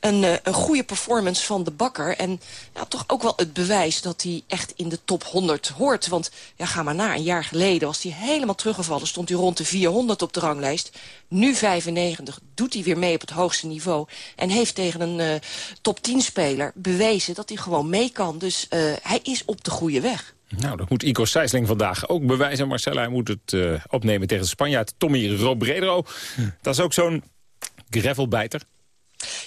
een, uh, een goede performance van de bakker. En ja, toch ook wel het bewijs dat hij echt in de top 100 hoort. Want ja, ga maar na, een jaar geleden was hij helemaal teruggevallen. Stond hij rond de 400 op de ranglijst. Nu 95, doet hij weer mee op het hoogste niveau. En heeft tegen een uh, top 10 speler bewezen dat hij gewoon mee kan. Dus uh, hij is op de goede weg. Nou, dat moet Ico Sijsling vandaag ook bewijzen. Marcella, hij moet het uh, opnemen tegen de Spanjaard Tommy Robredo. Hm. Dat is ook zo'n gravelbijter.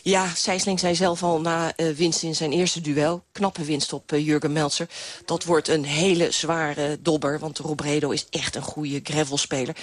Ja, Sijsling zei zelf al na uh, winst in zijn eerste duel. Knappe winst op uh, Jurgen Meltzer. Dat wordt een hele zware dobber, want Robredo is echt een goede gravelspeler.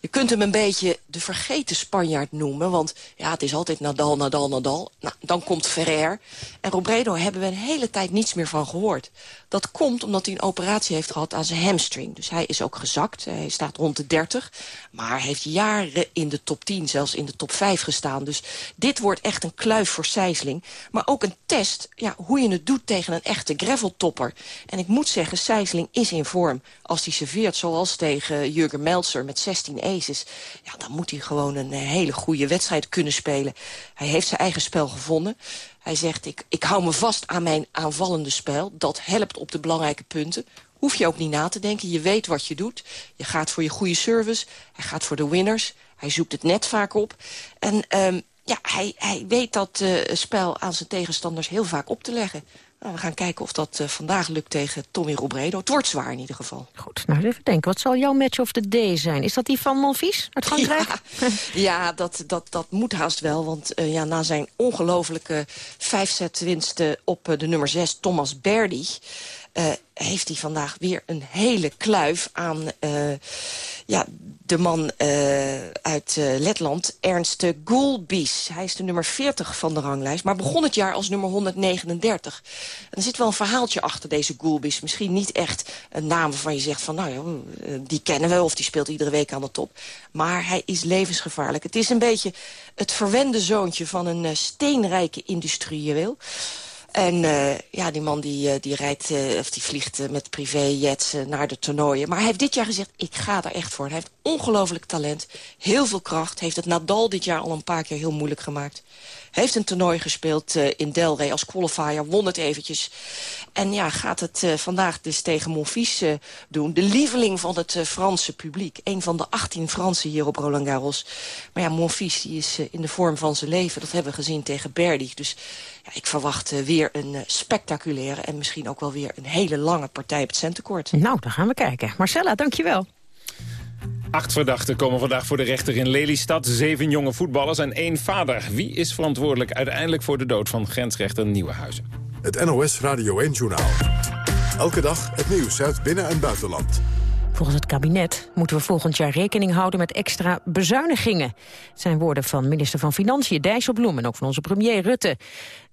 Je kunt hem een beetje de vergeten Spanjaard noemen. Want ja, het is altijd Nadal, Nadal, Nadal. Nou, dan komt Ferrer. En Robredo hebben we een hele tijd niets meer van gehoord. Dat komt omdat hij een operatie heeft gehad aan zijn hamstring. Dus hij is ook gezakt. Hij staat rond de 30. Maar heeft jaren in de top 10, zelfs in de top 5 gestaan. Dus dit wordt echt een kluif voor Sijsling. Maar ook een test ja, hoe je het doet tegen een echte graveltopper. En ik moet zeggen, Sijsling is in vorm. Als hij serveert zoals tegen Jurgen Meltzer met 16 aces... Ja, dan moet hij gewoon een hele goede wedstrijd kunnen spelen. Hij heeft zijn eigen spel gevonden. Hij zegt, ik, ik hou me vast aan mijn aanvallende spel. Dat helpt op de belangrijke punten. Hoef je ook niet na te denken. Je weet wat je doet. Je gaat voor je goede service. Hij gaat voor de winners. Hij zoekt het net vaak op. En um, ja, hij, hij weet dat uh, spel aan zijn tegenstanders heel vaak op te leggen. Nou, we gaan kijken of dat uh, vandaag lukt tegen Tommy Robredo. Het wordt zwaar in ieder geval. Goed, nou even denken. Wat zal jouw match of the day zijn? Is dat die van Monfils uit Frankrijk? Ja, [laughs] ja dat, dat, dat moet haast wel. Want uh, ja, na zijn ongelofelijke vijf-set winsten op uh, de nummer 6, Thomas Berdy... heeft hij vandaag weer een hele kluif aan ja, de man uh, uit Letland, Ernst Gulbis. Hij is de nummer 40 van de ranglijst, maar begon het jaar als nummer 139. En er zit wel een verhaaltje achter deze Gulbis. Misschien niet echt een naam waarvan je zegt van... nou ja, die kennen we of die speelt iedere week aan de top. Maar hij is levensgevaarlijk. Het is een beetje het verwende zoontje van een steenrijke industrieel. En uh, ja, die man die, uh, die rijdt, uh, of die vliegt met privéjets naar de toernooien. Maar hij heeft dit jaar gezegd, ik ga er echt voor. Hij heeft ongelooflijk talent, heel veel kracht. Heeft het Nadal dit jaar al een paar keer heel moeilijk gemaakt. Heeft een toernooi gespeeld uh, in Delray als qualifier, won het eventjes. En ja, gaat het uh, vandaag dus tegen Monfils uh, doen. De lieveling van het Franse publiek. Een van de 18 Fransen hier op Roland Garros. Maar ja, Monfils die is in de vorm van zijn leven. Dat hebben we gezien tegen Berdy. Dus ja, ik verwacht weer een spectaculaire... en misschien ook wel weer een hele lange partij op het centenkort. Nou, dan gaan we kijken. Marcella, dankjewel. Acht verdachten komen vandaag voor de rechter in Lelystad. Zeven jonge voetballers en één vader. Wie is verantwoordelijk uiteindelijk voor de dood van grensrechter Nieuwenhuizen? Het NOS Radio 1-journaal. Elke dag het nieuws uit binnen- en buitenland. Volgens het kabinet moeten we volgend jaar rekening houden met extra bezuinigingen. Het zijn woorden van minister van Financiën Dijsselbloem en ook van onze premier Rutte.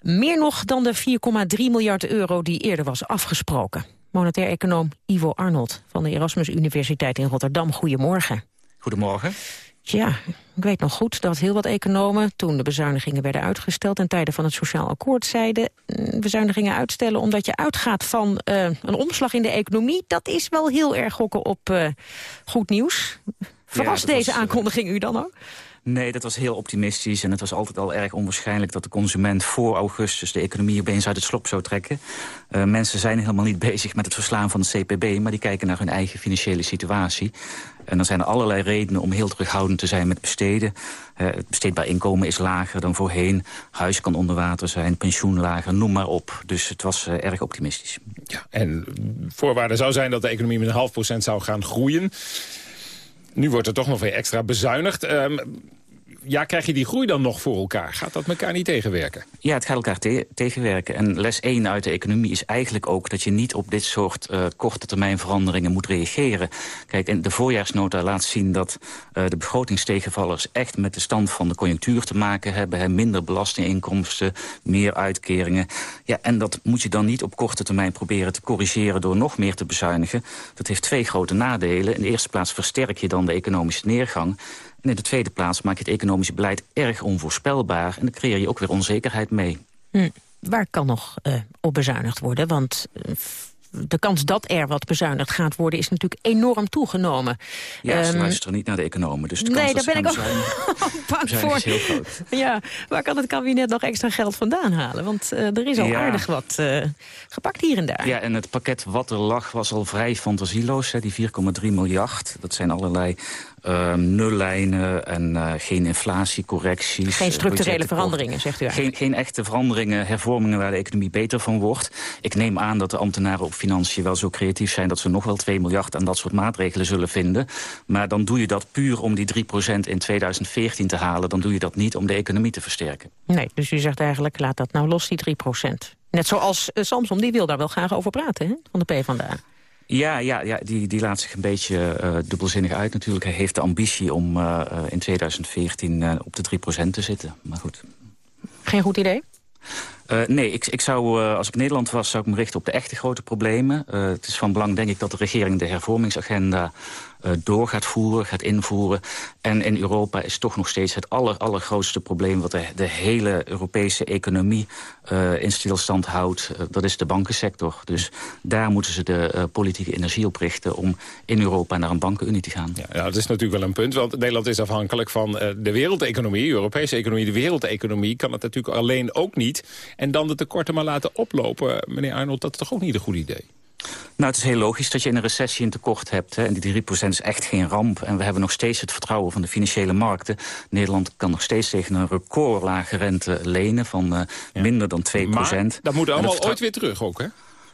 Meer nog dan de 4,3 miljard euro die eerder was afgesproken. Monetair econoom Ivo Arnold van de Erasmus Universiteit in Rotterdam. Goedemorgen. Goedemorgen. Ja, ik weet nog goed dat heel wat economen, toen de bezuinigingen werden uitgesteld... ten tijde van het Sociaal Akkoord zeiden... Mm, bezuinigingen uitstellen omdat je uitgaat van uh, een omslag in de economie... dat is wel heel erg gokken op uh, goed nieuws. Verrast ja, deze was, eh, aankondiging u dan ook? Nee, dat was heel optimistisch. En het was altijd al erg onwaarschijnlijk dat de consument voor augustus de economie opeens uit het slop zou trekken. Uh, mensen zijn helemaal niet bezig met het verslaan van het CPB, maar die kijken naar hun eigen financiële situatie. En dan zijn er allerlei redenen om heel terughoudend te zijn met besteden. Uh, het besteedbaar inkomen is lager dan voorheen. Huis kan onder water zijn, pensioen lager, noem maar op. Dus het was uh, erg optimistisch. Ja, en voorwaarde zou zijn dat de economie met een half procent zou gaan groeien. Nu wordt er toch nog weer extra bezuinigd. Uh, ja, krijg je die groei dan nog voor elkaar? Gaat dat elkaar niet tegenwerken? Ja, het gaat elkaar te tegenwerken. En les 1 uit de economie is eigenlijk ook dat je niet op dit soort uh, korte termijn veranderingen moet reageren. Kijk, en de voorjaarsnota laat zien dat uh, de begrotingstegenvallers echt met de stand van de conjunctuur te maken hebben. Minder belastinginkomsten, meer uitkeringen. Ja, en dat moet je dan niet op korte termijn proberen te corrigeren door nog meer te bezuinigen. Dat heeft twee grote nadelen. In de eerste plaats versterk je dan de economische neergang. En in de tweede plaats maak je het economische beleid erg onvoorspelbaar... en dan creëer je ook weer onzekerheid mee. Hm. Waar kan nog uh, op bezuinigd worden? Want uh, de kans dat er wat bezuinigd gaat worden... is natuurlijk enorm toegenomen. Ja, ze um, luisteren niet naar de economen. Dus de nee, kans daar ben ik ook [laughs] bang voor. is heel groot. Ja, waar kan het kabinet nog extra geld vandaan halen? Want uh, er is al ja. aardig wat uh, gepakt hier en daar. Ja, en het pakket wat er lag was al vrij fantasieloos. Hè, die 4,3 miljard. Dat zijn allerlei uh, nullijnen en uh, geen inflatiecorrecties. Geen structurele veranderingen, zegt u eigenlijk. Geen, geen echte veranderingen, hervormingen waar de economie beter van wordt. Ik neem aan dat de ambtenaren op financiën wel zo creatief zijn... dat ze nog wel 2 miljard aan dat soort maatregelen zullen vinden. Maar dan doe je dat puur om die 3% in 2014 te halen. Dan doe je dat niet om de economie te versterken. Nee, dus u zegt eigenlijk, laat dat nou los, die 3%. Net zoals uh, Samson, die wil daar wel graag over praten, hè, van de PvdA. Ja, ja, ja die, die laat zich een beetje uh, dubbelzinnig uit natuurlijk. Hij heeft de ambitie om uh, in 2014 uh, op de 3% te zitten. Maar goed. Geen goed idee? Uh, nee, ik, ik zou, uh, als ik Nederland was, zou ik me richten op de echte grote problemen. Uh, het is van belang, denk ik, dat de regering de hervormingsagenda door gaat voeren, gaat invoeren. En in Europa is toch nog steeds het aller, allergrootste probleem... wat de, de hele Europese economie in stilstand houdt. Dat is de bankensector. Dus daar moeten ze de politieke energie op richten... om in Europa naar een bankenunie te gaan. Ja, ja, dat is natuurlijk wel een punt. Want Nederland is afhankelijk van de wereldeconomie. De Europese economie, de wereldeconomie... kan het natuurlijk alleen ook niet. En dan de tekorten maar laten oplopen. Meneer Arnold, dat is toch ook niet een goed idee? Nou, het is heel logisch dat je in een recessie een tekort hebt. Hè, en die 3% is echt geen ramp. En we hebben nog steeds het vertrouwen van de financiële markten. Nederland kan nog steeds tegen een recordlage rente lenen van uh, ja. minder dan 2%. Maar dat moet allemaal ooit weer terug ook, hè?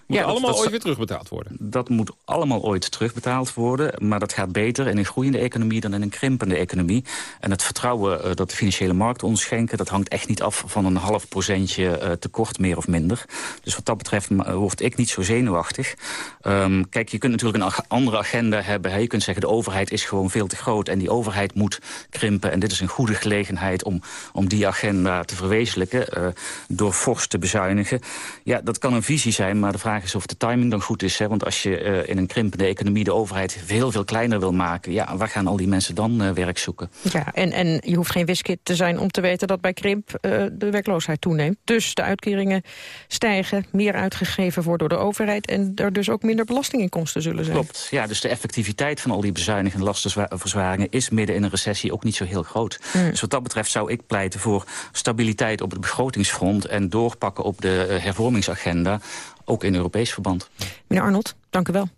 Moet ja, allemaal dat, ooit weer terugbetaald worden? Dat moet allemaal ooit terugbetaald worden. Maar dat gaat beter in een groeiende economie dan in een krimpende economie. En het vertrouwen uh, dat de financiële markt ons schenken... dat hangt echt niet af van een half procentje uh, tekort, meer of minder. Dus wat dat betreft uh, word ik niet zo zenuwachtig. Um, kijk, je kunt natuurlijk een ag andere agenda hebben. Hè. Je kunt zeggen, de overheid is gewoon veel te groot... en die overheid moet krimpen. En dit is een goede gelegenheid om, om die agenda te verwezenlijken... door fors te bezuinigen. Ja, dat kan een visie zijn, maar de vraag vraag is of de timing dan goed is. Hè? Want als je uh, in een krimpende economie de overheid heel veel kleiner wil maken... ja, waar gaan al die mensen dan uh, werk zoeken? Ja, en, en je hoeft geen wiskit te zijn om te weten dat bij krimp uh, de werkloosheid toeneemt. Dus de uitkeringen stijgen, meer uitgegeven wordt door de overheid... en er dus ook minder belastinginkomsten zullen zijn. Klopt, ja, dus de effectiviteit van al die bezuinigingen en lastenverzwaringen... is midden in een recessie ook niet zo heel groot. Mm. Dus wat dat betreft zou ik pleiten voor stabiliteit op het begrotingsfront... en doorpakken op de hervormingsagenda ook in Europees verband. Meneer Arnold, dank u wel.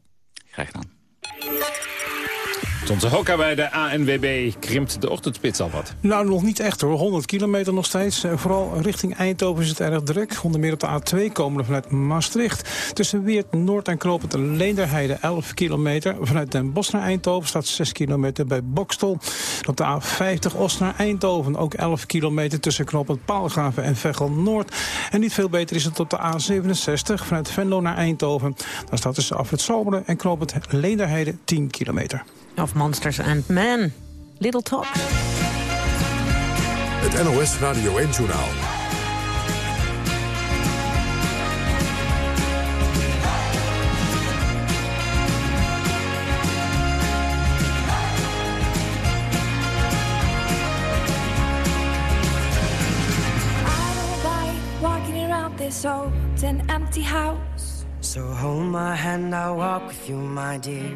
Graag gedaan. Tonse Hokka bij de ANWB krimpt de ochtendspits al wat. Nou, nog niet echt hoor. 100 kilometer nog steeds. Vooral richting Eindhoven is het erg druk. Onder meer op de A2 komen vanuit Maastricht. Tussen Weert, Noord en Knopend Leenderheide 11 kilometer. Vanuit Den Bosch naar Eindhoven staat 6 kilometer bij Bokstel. Op de A50 Oost naar Eindhoven ook 11 kilometer tussen Knopend Paalgraven en Veghel Noord. En niet veel beter is het op de A67 vanuit Venlo naar Eindhoven. Daar staat tussen Afrit Zomeren en Knopend Leenderheide 10 kilometer. Of Monsters and Men. Little Talk. Het NOS Radio 1 Journaal. this old and empty house. So hold my hand, I'll walk with you, my dear.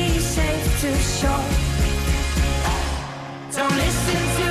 safe to shore. Don't listen to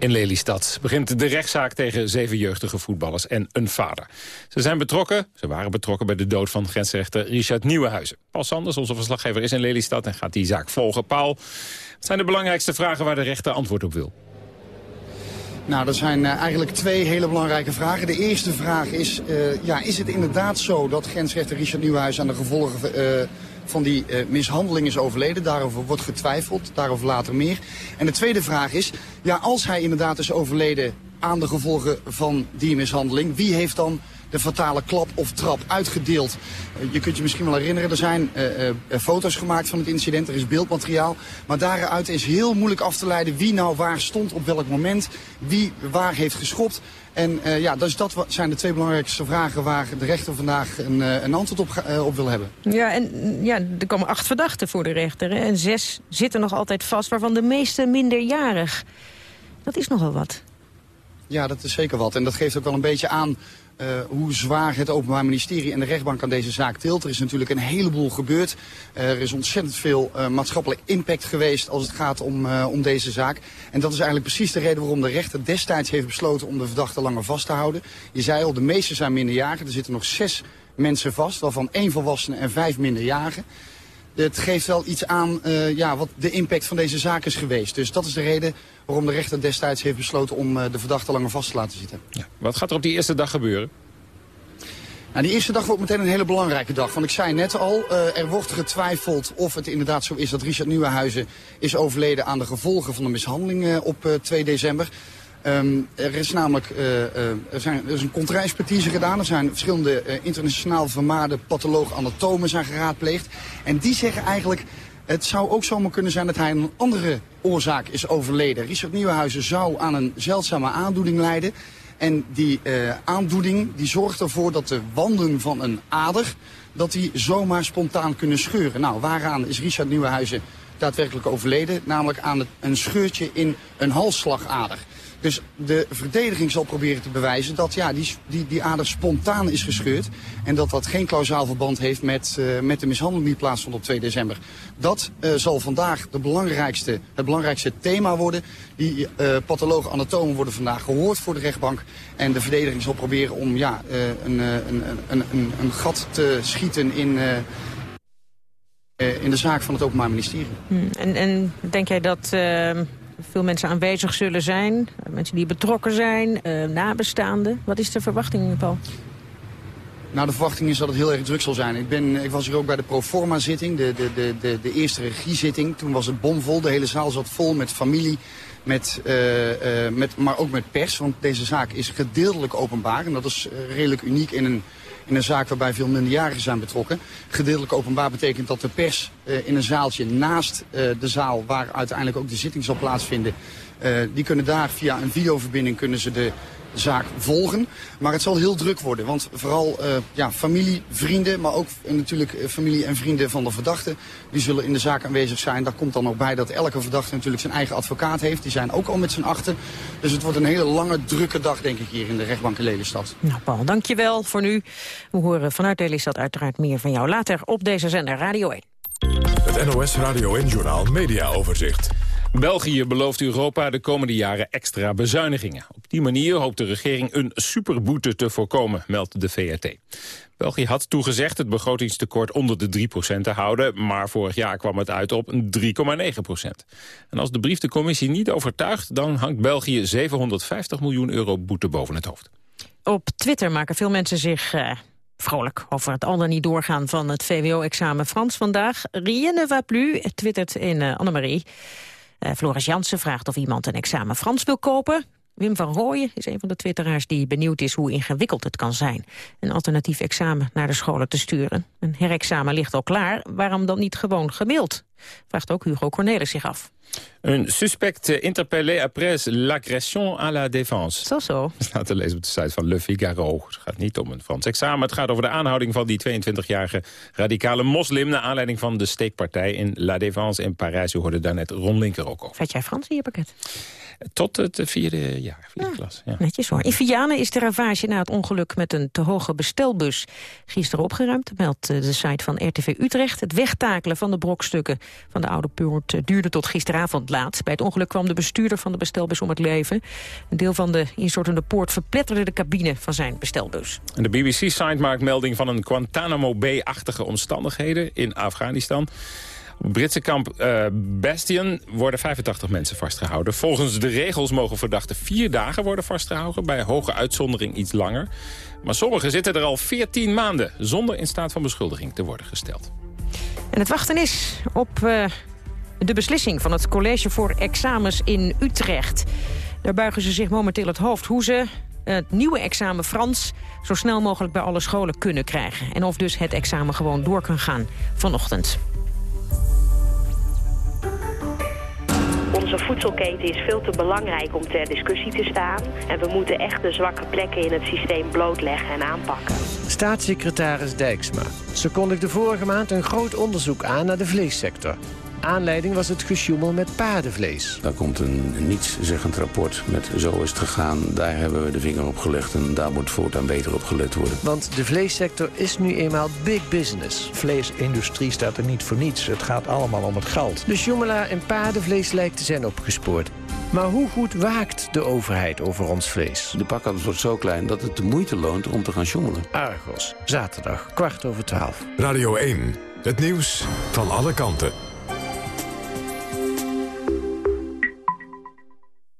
In Lelystad begint de rechtszaak tegen zeven jeugdige voetballers en een vader. Ze zijn betrokken, ze waren betrokken bij de dood van grensrechter Richard Nieuwenhuizen. Paul Sanders, onze verslaggever, is in Lelystad en gaat die zaak volgen. Paul, wat zijn de belangrijkste vragen waar de rechter antwoord op wil? Nou, dat zijn uh, eigenlijk twee hele belangrijke vragen. De eerste vraag is, uh, ja, is het inderdaad zo dat grensrechter Richard Nieuwenhuis aan de gevolgen uh, van die mishandeling is overleden? Daarover wordt getwijfeld, daarover later meer. En de tweede vraag is, ja, als hij inderdaad is overleden aan de gevolgen van die mishandeling, wie heeft dan de fatale klap of trap uitgedeeld. Uh, je kunt je misschien wel herinneren, er zijn uh, uh, foto's gemaakt van het incident, er is beeldmateriaal. Maar daaruit is heel moeilijk af te leiden wie nou waar stond op welk moment, wie waar heeft geschopt. En ja, dus dat zijn de twee belangrijkste vragen waar de rechter vandaag een, een antwoord op, op, wil hebben. Ja, en ja, er komen acht verdachten voor de rechter. Hè? En zes zitten nog altijd vast, waarvan de meeste minderjarig. Dat is nogal wat. Ja, dat is zeker wat. En dat geeft ook wel een beetje aan uh, hoe zwaar het Openbaar Ministerie en de rechtbank aan deze zaak tilt. Er is natuurlijk een heleboel gebeurd. Uh, er is ontzettend veel uh, maatschappelijk impact geweest als het gaat om, om deze zaak. En dat is eigenlijk precies de reden waarom de rechter destijds heeft besloten om de verdachte langer vast te houden. Je zei al, de meeste zijn minderjarigen. Er zitten nog zes mensen vast, waarvan één volwassene en vijf minderjarigen. Het geeft wel iets aan ja, wat de impact van deze zaak is geweest. Dus dat is de reden waarom de rechter destijds heeft besloten om de verdachte langer vast te laten zitten. Ja. Wat gaat er op die eerste dag gebeuren? Nou, die eerste dag wordt meteen een hele belangrijke dag. Want ik zei net al, uh, er wordt getwijfeld of het inderdaad zo is dat Richard Nieuwenhuizen is overleden aan de gevolgen van de mishandeling op uh, 2 december. Um, er is namelijk uh, er, zijn, er is een contraexpertise gedaan. Er zijn verschillende internationaal vermaarde patholoog-anatomen zijn geraadpleegd. En die zeggen eigenlijk, het zou ook zomaar kunnen zijn dat hij een andere oorzaak is overleden. Richard Nieuwenhuizen zou aan een zeldzame aandoening lijden. En die uh, aandoening die zorgt ervoor dat de wanden van een ader... dat die zomaar spontaan kunnen scheuren. Nou, waaraan is Richard Nieuwenhuizen daadwerkelijk overleden? Namelijk aan een scheurtje in een halsslagader. Dus de verdediging zal proberen te bewijzen dat ja, die, die, die ader spontaan is gescheurd. En dat dat geen klausaal verband heeft met, uh, met de mishandeling die plaatsvond op 2 december. Dat uh, zal vandaag de belangrijkste, het belangrijkste thema worden. Die uh, pathologen anatomen worden vandaag gehoord voor de rechtbank. En de verdediging zal proberen om ja, een, een, een, een, een gat te schieten in in de zaak van het Openbaar Ministerie. Hmm. En, en denk jij dat uh, veel mensen aanwezig zullen zijn? Mensen die betrokken zijn, uh, nabestaanden? Wat is de verwachting, Paul? Nou, de verwachting is dat het heel erg druk zal zijn. Ik, ben, ik was hier ook bij de proforma-zitting, de, de, de, de, de eerste regiezitting. Toen was het bomvol, de hele zaal zat vol met familie, met, uh, uh, met, maar ook met pers. Want deze zaak is gedeeltelijk openbaar en dat is redelijk uniek in een in een zaak waarbij veel minderjarigen zijn betrokken. Gedeeltelijk openbaar betekent dat de pers in een zaaltje naast de zaal waar uiteindelijk ook de zitting zal plaatsvinden, die kunnen daar via een videoverbinding kunnen ze de zaak volgen. Maar het zal heel druk worden, want vooral uh, ja, familie, vrienden, maar ook uh, natuurlijk familie en vrienden van de verdachte, die zullen in de zaak aanwezig zijn. Daar komt dan ook bij dat elke verdachte natuurlijk zijn eigen advocaat heeft. Die zijn ook al met z'n achten. Dus het wordt een hele lange, drukke dag, denk ik, hier in de rechtbank in Lelystad. Nou, Paul, dankjewel voor nu. We horen vanuit Lelystad uiteraard meer van jou later op deze zender Radio 1. Het NOS Radio 1 Journaal Media Overzicht. België belooft Europa de komende jaren extra bezuinigingen. Op die manier hoopt de regering een superboete te voorkomen, meldt de VRT. België had toegezegd het begrotingstekort onder de 3% te houden... maar vorig jaar kwam het uit op 3,9%. En als de brief de commissie niet overtuigt... dan hangt België 750 miljoen euro boete boven het hoofd. Op Twitter maken veel mensen zich... Uh vrolijk over het al dan niet doorgaan van het VWO-examen Frans vandaag. Rien ne va plus, twittert in uh, Annemarie. Uh, Floris Jansen vraagt of iemand een examen Frans wil kopen. Wim van Rooyen is een van de twitteraars die benieuwd is hoe ingewikkeld het kan zijn. Een alternatief examen naar de scholen te sturen. Een herexamen ligt al klaar, waarom dan niet gewoon gemaild? Vraagt ook Hugo Cornelis zich af. Een suspect interpellé après l'agression à la défense. Zo zo. Staat te lezen op de site van Le Figaro. Het gaat niet om een Frans examen. Het gaat over de aanhouding van die 22-jarige radicale moslim... naar aanleiding van de steekpartij in La Défense in Parijs. U hoorde daarnet Ron Linker ook over. Vet jij Frans in je pakket? Tot het vierde jaar, vierde ja, klas. Ja. Netjes hoor. In Vianen is de ravage na het ongeluk met een te hoge bestelbus gisteren opgeruimd. Meldt de site van RTV Utrecht. Het wegtakelen van de brokstukken van de oude poort duurde tot gisteravond laat. Bij het ongeluk kwam de bestuurder van de bestelbus om het leven. Een deel van de instortende poort verpletterde de cabine van zijn bestelbus. En de BBC-site maakt melding van een Guantanamo Bay-achtige omstandigheden in Afghanistan. Britse kamp uh, Bastion worden 85 mensen vastgehouden. Volgens de regels mogen verdachten vier dagen worden vastgehouden. Bij hoge uitzondering iets langer. Maar sommigen zitten er al 14 maanden... zonder in staat van beschuldiging te worden gesteld. En het wachten is op uh, de beslissing van het College voor Examens in Utrecht. Daar buigen ze zich momenteel het hoofd hoe ze het nieuwe examen Frans zo snel mogelijk bij alle scholen kunnen krijgen. En of dus het examen gewoon door kan gaan vanochtend. Onze voedselketen is veel te belangrijk om ter discussie te staan. En we moeten echt de zwakke plekken in het systeem blootleggen en aanpakken. Staatssecretaris Dijksma. Ze kondigde vorige maand een groot onderzoek aan naar de vleessector. Aanleiding was het gesjoemel met paardenvlees. Daar komt een nietszeggend rapport met zo is het gegaan. Daar hebben we de vinger op gelegd en daar moet voortaan beter op gelet worden. Want de vleessector is nu eenmaal big business. Vleesindustrie staat er niet voor niets. Het gaat allemaal om het geld. De joemelaar en paardenvlees lijkt te zijn opgespoord. Maar hoe goed waakt de overheid over ons vlees? De pakkans wordt zo klein dat het de moeite loont om te gaan joemelen. Argos, zaterdag, kwart over twaalf. Radio 1, het nieuws van alle kanten.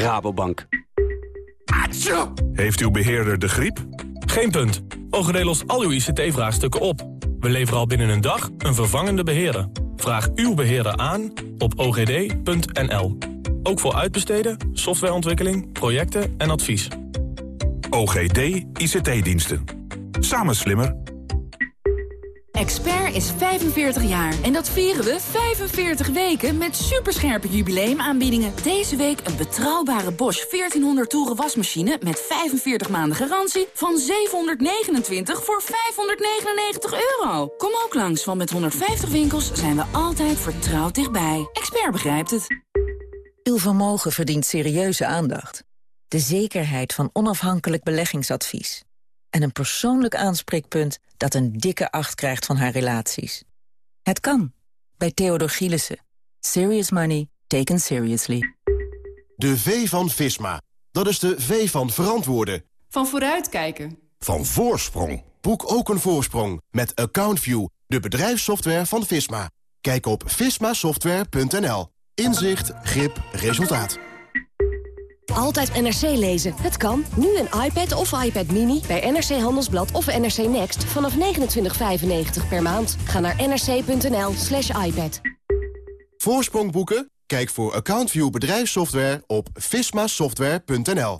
Rabobank. Heeft uw beheerder de griep? Geen punt. OGD lost al uw ICT-vraagstukken op. We leveren al binnen een dag een vervangende beheerder. Vraag uw beheerder aan op ogd.nl. Ook voor uitbesteden, softwareontwikkeling, projecten en advies. OGD ICT-diensten. Samen slimmer. Expert is 45 jaar en dat vieren we 45 weken met superscherpe jubileumaanbiedingen. Deze week een betrouwbare Bosch 1400 toeren wasmachine met 45 maanden garantie van 729 voor 599 euro. Kom ook langs, want met 150 winkels zijn we altijd vertrouwd dichtbij. Expert begrijpt het. Uw vermogen verdient serieuze aandacht. De zekerheid van onafhankelijk beleggingsadvies en een persoonlijk aanspreekpunt dat een dikke acht krijgt van haar relaties. Het kan, bij Theodor Gielissen. Serious money taken seriously. De V van Visma. Dat is de V van verantwoorden. Van vooruitkijken. Van voorsprong. Boek ook een voorsprong met AccountView, de bedrijfssoftware van Visma. Kijk op vismasoftware.nl. Inzicht, grip, resultaat. Altijd NRC lezen. Het kan. Nu een iPad of iPad Mini bij NRC Handelsblad of NRC Next vanaf 29,95 per maand. Ga naar nrc.nl slash iPad. Voorsprong boeken? Kijk voor AccountView bedrijfssoftware op vismasoftware.nl.